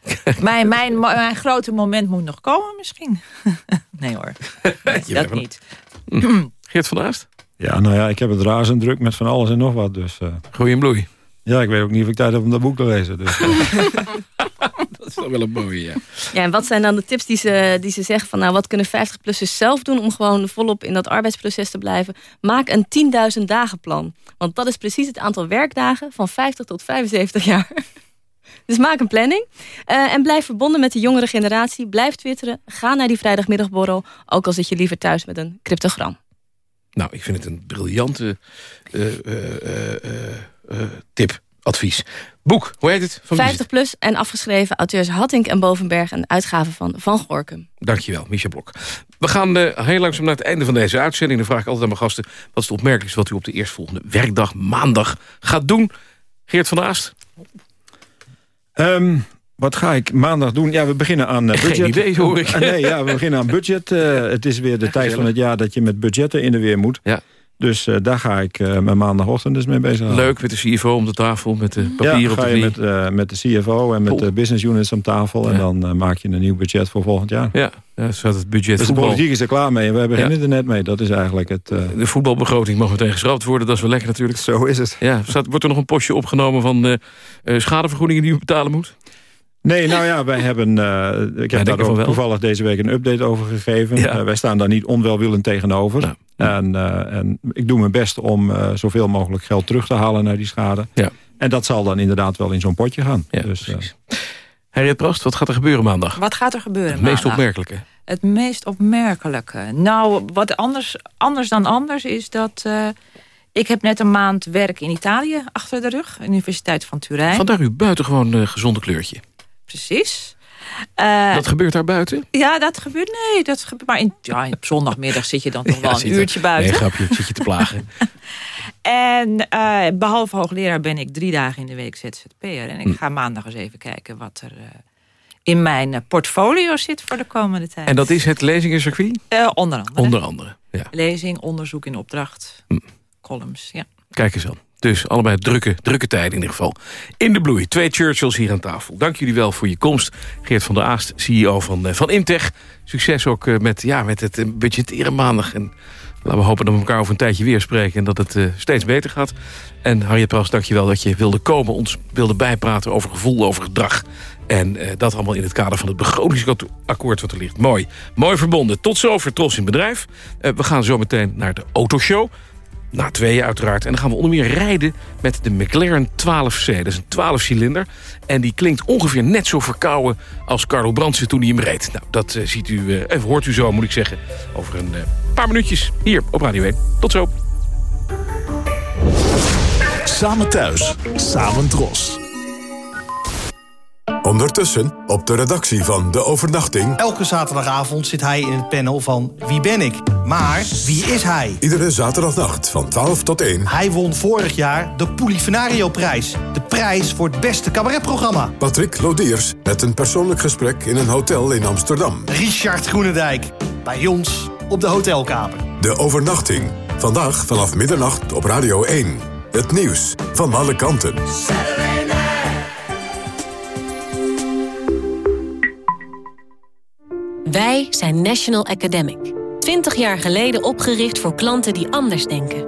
[SPEAKER 12] eh, mijn, mijn, mijn grote moment moet nog komen misschien. nee hoor, dat
[SPEAKER 11] bent-
[SPEAKER 12] niet.
[SPEAKER 11] Geert van Aast?
[SPEAKER 13] Ja, nou ja, ik heb het razend druk met van alles en nog wat. Dus,
[SPEAKER 11] Groei en bloei.
[SPEAKER 13] Ja, ik weet ook niet of ik tijd heb om dat boek te lezen. Dus, eh.
[SPEAKER 11] Dat is toch wel een mooie, ja.
[SPEAKER 24] Ja, en wat zijn dan de tips die ze, die ze zeggen van nou wat kunnen 50-plussers zelf doen om gewoon volop in dat arbeidsproces te blijven? Maak een 10.000 dagen plan. Want dat is precies het aantal werkdagen van 50 tot 75 jaar. Dus maak een planning. Eh, en blijf verbonden met de jongere generatie. Blijf twitteren. Ga naar die vrijdagmiddagborrel. Ook al zit je liever thuis met een cryptogram.
[SPEAKER 11] Nou, ik vind het een briljante eh, eh, eh, eh, eh, tip, advies. Boek, hoe heet het? Van wie is
[SPEAKER 24] 50 plus en afgeschreven. Auteurs Hattink en Bovenberg. Een uitgave van Van Gorkum.
[SPEAKER 11] Dankjewel, Micha Blok. We gaan eh, heel langzaam naar het einde van deze uitzending. Dan vraag ik altijd aan mijn gasten... wat is het opmerkelijkste wat u op de eerstvolgende werkdag, maandag, gaat doen? Geert van der Aast?
[SPEAKER 13] Ehm, wat ga ik maandag doen? Ja, we beginnen aan eh,
[SPEAKER 11] Geen
[SPEAKER 13] budget.
[SPEAKER 11] idee, hoor ik.
[SPEAKER 13] Nee, ja, we beginnen aan budget. Eh, het is weer de tijd van het jaar dat je met budgetten in de weer moet.
[SPEAKER 11] Ja.
[SPEAKER 13] Dus eh, daar ga ik eh, mijn maandagochtend dus mee bezig houden.
[SPEAKER 11] Leuk, met de CFO om de tafel, met de papieren
[SPEAKER 13] ja,
[SPEAKER 11] op de
[SPEAKER 13] met, eh, met de CFO en met de business units om tafel. En dan maak je een nieuw budget voor volgend jaar.
[SPEAKER 11] Ja, ja staat het budget
[SPEAKER 13] Dus de politiek is er klaar mee. En we beginnen
[SPEAKER 11] Ja.
[SPEAKER 13] er net mee. Dat is eigenlijk het...
[SPEAKER 11] De voetbalbegroting mag meteen geschrapt worden. Dat is wel lekker natuurlijk.
[SPEAKER 13] Zo is het.
[SPEAKER 11] Ja, staat, wordt er nog een postje opgenomen van schadevergoedingen die u betalen moet?
[SPEAKER 13] Nee, nou ja, wij hebben... eh, ik heb daar ook
[SPEAKER 11] wel.
[SPEAKER 13] toevallig deze week een update over gegeven.
[SPEAKER 11] Ja.
[SPEAKER 13] Eh, wij staan daar niet onwelwillend tegenover. En, eh, en ik doe mijn best om eh, zoveel mogelijk geld terug te halen naar die schade.
[SPEAKER 11] Ja.
[SPEAKER 13] En dat zal dan inderdaad wel in zo'n potje gaan.
[SPEAKER 11] Ja,
[SPEAKER 13] dus, eh,
[SPEAKER 11] Harriet Prost, wat gaat er gebeuren maandag?
[SPEAKER 12] Wat gaat er gebeuren
[SPEAKER 11] Het meest
[SPEAKER 12] maandag?
[SPEAKER 11] opmerkelijke.
[SPEAKER 12] Het meest opmerkelijke. Nou, wat anders, anders dan anders is dat... eh, ik heb net een maand werk in Italië achter de rug. Universiteit van Turijn.
[SPEAKER 11] Vandaar uw buitengewoon gezonde kleurtje.
[SPEAKER 12] Precies. Eh,
[SPEAKER 11] Wat gebeurt daar buiten?
[SPEAKER 12] Ja, dat gebeurt. Nee, dat gebeurt. Maar in, ja, op zondagmiddag zit je dan toch wel
[SPEAKER 11] Ja,
[SPEAKER 12] een
[SPEAKER 11] er-
[SPEAKER 12] uurtje buiten.
[SPEAKER 11] Nee, grapje, zit je te plagen.
[SPEAKER 12] En eh, behalve hoogleraar ben ik drie dagen in de week ZZP'er. En ik
[SPEAKER 11] Hm.
[SPEAKER 12] ga maandag eens even kijken wat er eh, in mijn eh, portfolio zit voor de komende tijd.
[SPEAKER 11] en dat is het lezingencircuit?
[SPEAKER 12] Eh, onder andere.
[SPEAKER 11] Onder andere, ja.
[SPEAKER 12] Lezing, onderzoek in opdracht,
[SPEAKER 11] Hm.
[SPEAKER 12] columns. Ja.
[SPEAKER 11] Kijk eens aan. Dus allebei drukke, drukke tijden in ieder geval. In de bloei, twee Churchills hier aan tafel. Dank jullie wel voor je komst. Geert van der Aast, CEO van, eh, van Imtech. Succes ook eh, met, ja, met het budgetteren maandag. En laten we hopen dat we elkaar over een tijdje weer spreken... en dat het eh, steeds beter gaat. En Harriet Pras, dank je wel dat je wilde komen... ons wilde bijpraten over gevoel, over gedrag. En dat allemaal in het kader van het begrotingsakkoord wat er ligt. Mooi. Mooi verbonden. Tot zover Tros in Bedrijf. We gaan zo meteen naar de autoshow. Na tweeën uiteraard. En dan gaan we onder meer rijden met de McLaren 12C. Dat is een 12-cilinder. En die klinkt ongeveer net zo verkouden als Carlo Brandsen toen hij hem reed. Nou, dat eh, ziet u, eh, even hoort u zo, moet ik zeggen. Over een eh, paar minuutjes hier op Radio 1. Tot zo.
[SPEAKER 1] Samen thuis, samen dros. Ondertussen op de redactie van De Overnachting...
[SPEAKER 25] Elke zaterdagavond zit hij in het panel van Wie ben ik? Maar wie is hij?
[SPEAKER 1] Iedere zaterdagnacht van 12 tot 1...
[SPEAKER 25] Hij won vorig jaar de Polifenario-prijs. De prijs voor het beste cabaretprogramma.
[SPEAKER 1] Patrick Lodiers met een persoonlijk gesprek in een hotel in Amsterdam.
[SPEAKER 25] Richard Groenendijk. Bij ons op de hotelkamer.
[SPEAKER 1] De Overnachting. Vandaag vanaf middernacht op Radio 1. Het nieuws van alle kanten.
[SPEAKER 26] Wij zijn National Academic. 20 jaar geleden opgericht voor klanten die anders denken.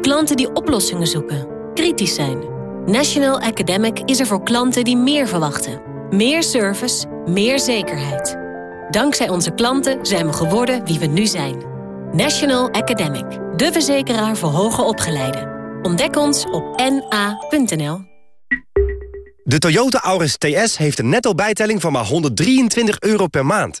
[SPEAKER 26] Klanten die oplossingen zoeken, kritisch zijn. National Academic is er voor klanten die meer verwachten. Meer service, meer zekerheid. Dankzij onze klanten zijn we geworden wie we nu zijn. National Academic, de verzekeraar voor hoger opgeleiden. Ontdek ons op na.nl.
[SPEAKER 27] De Toyota Auris TS heeft een netto bijtelling van maar 123 euro per maand.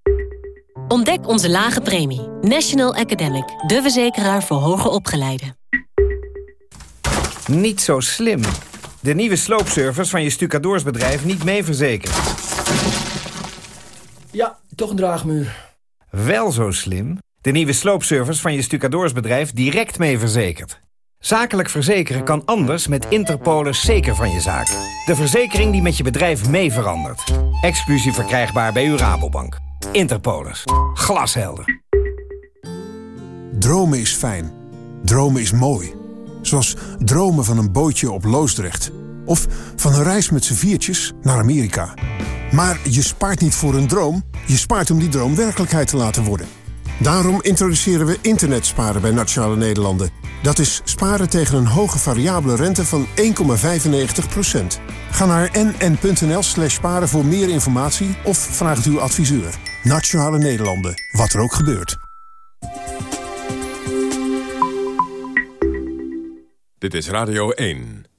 [SPEAKER 26] Ontdek onze lage premie. National Academic, de verzekeraar voor hoger opgeleiden.
[SPEAKER 28] Niet zo slim. De nieuwe sloopservice van je stucadoorsbedrijf niet mee verzekerd.
[SPEAKER 29] Ja, toch een draagmuur.
[SPEAKER 28] Wel zo slim. De nieuwe sloopservice van je stucadoorsbedrijf direct mee verzekerd. Zakelijk verzekeren kan anders met Interpolis zeker van je zaak. De verzekering die met je bedrijf mee verandert. Exclusief verkrijgbaar bij uw Rabobank. Interpolis. Glashelder.
[SPEAKER 30] Dromen is fijn. Dromen is mooi. Zoals dromen van een bootje op Loosdrecht. Of van een reis met z'n viertjes naar Amerika. Maar je spaart niet voor een droom. Je spaart om die droom werkelijkheid te laten worden. Daarom introduceren we internetsparen bij Nationale Nederlanden. Dat is sparen tegen een hoge variabele rente van 1,95%. Ga naar nn.nl slash sparen voor meer informatie of vraag het uw adviseur. Nationale Nederlanden, wat er ook gebeurt.
[SPEAKER 1] Dit is Radio 1.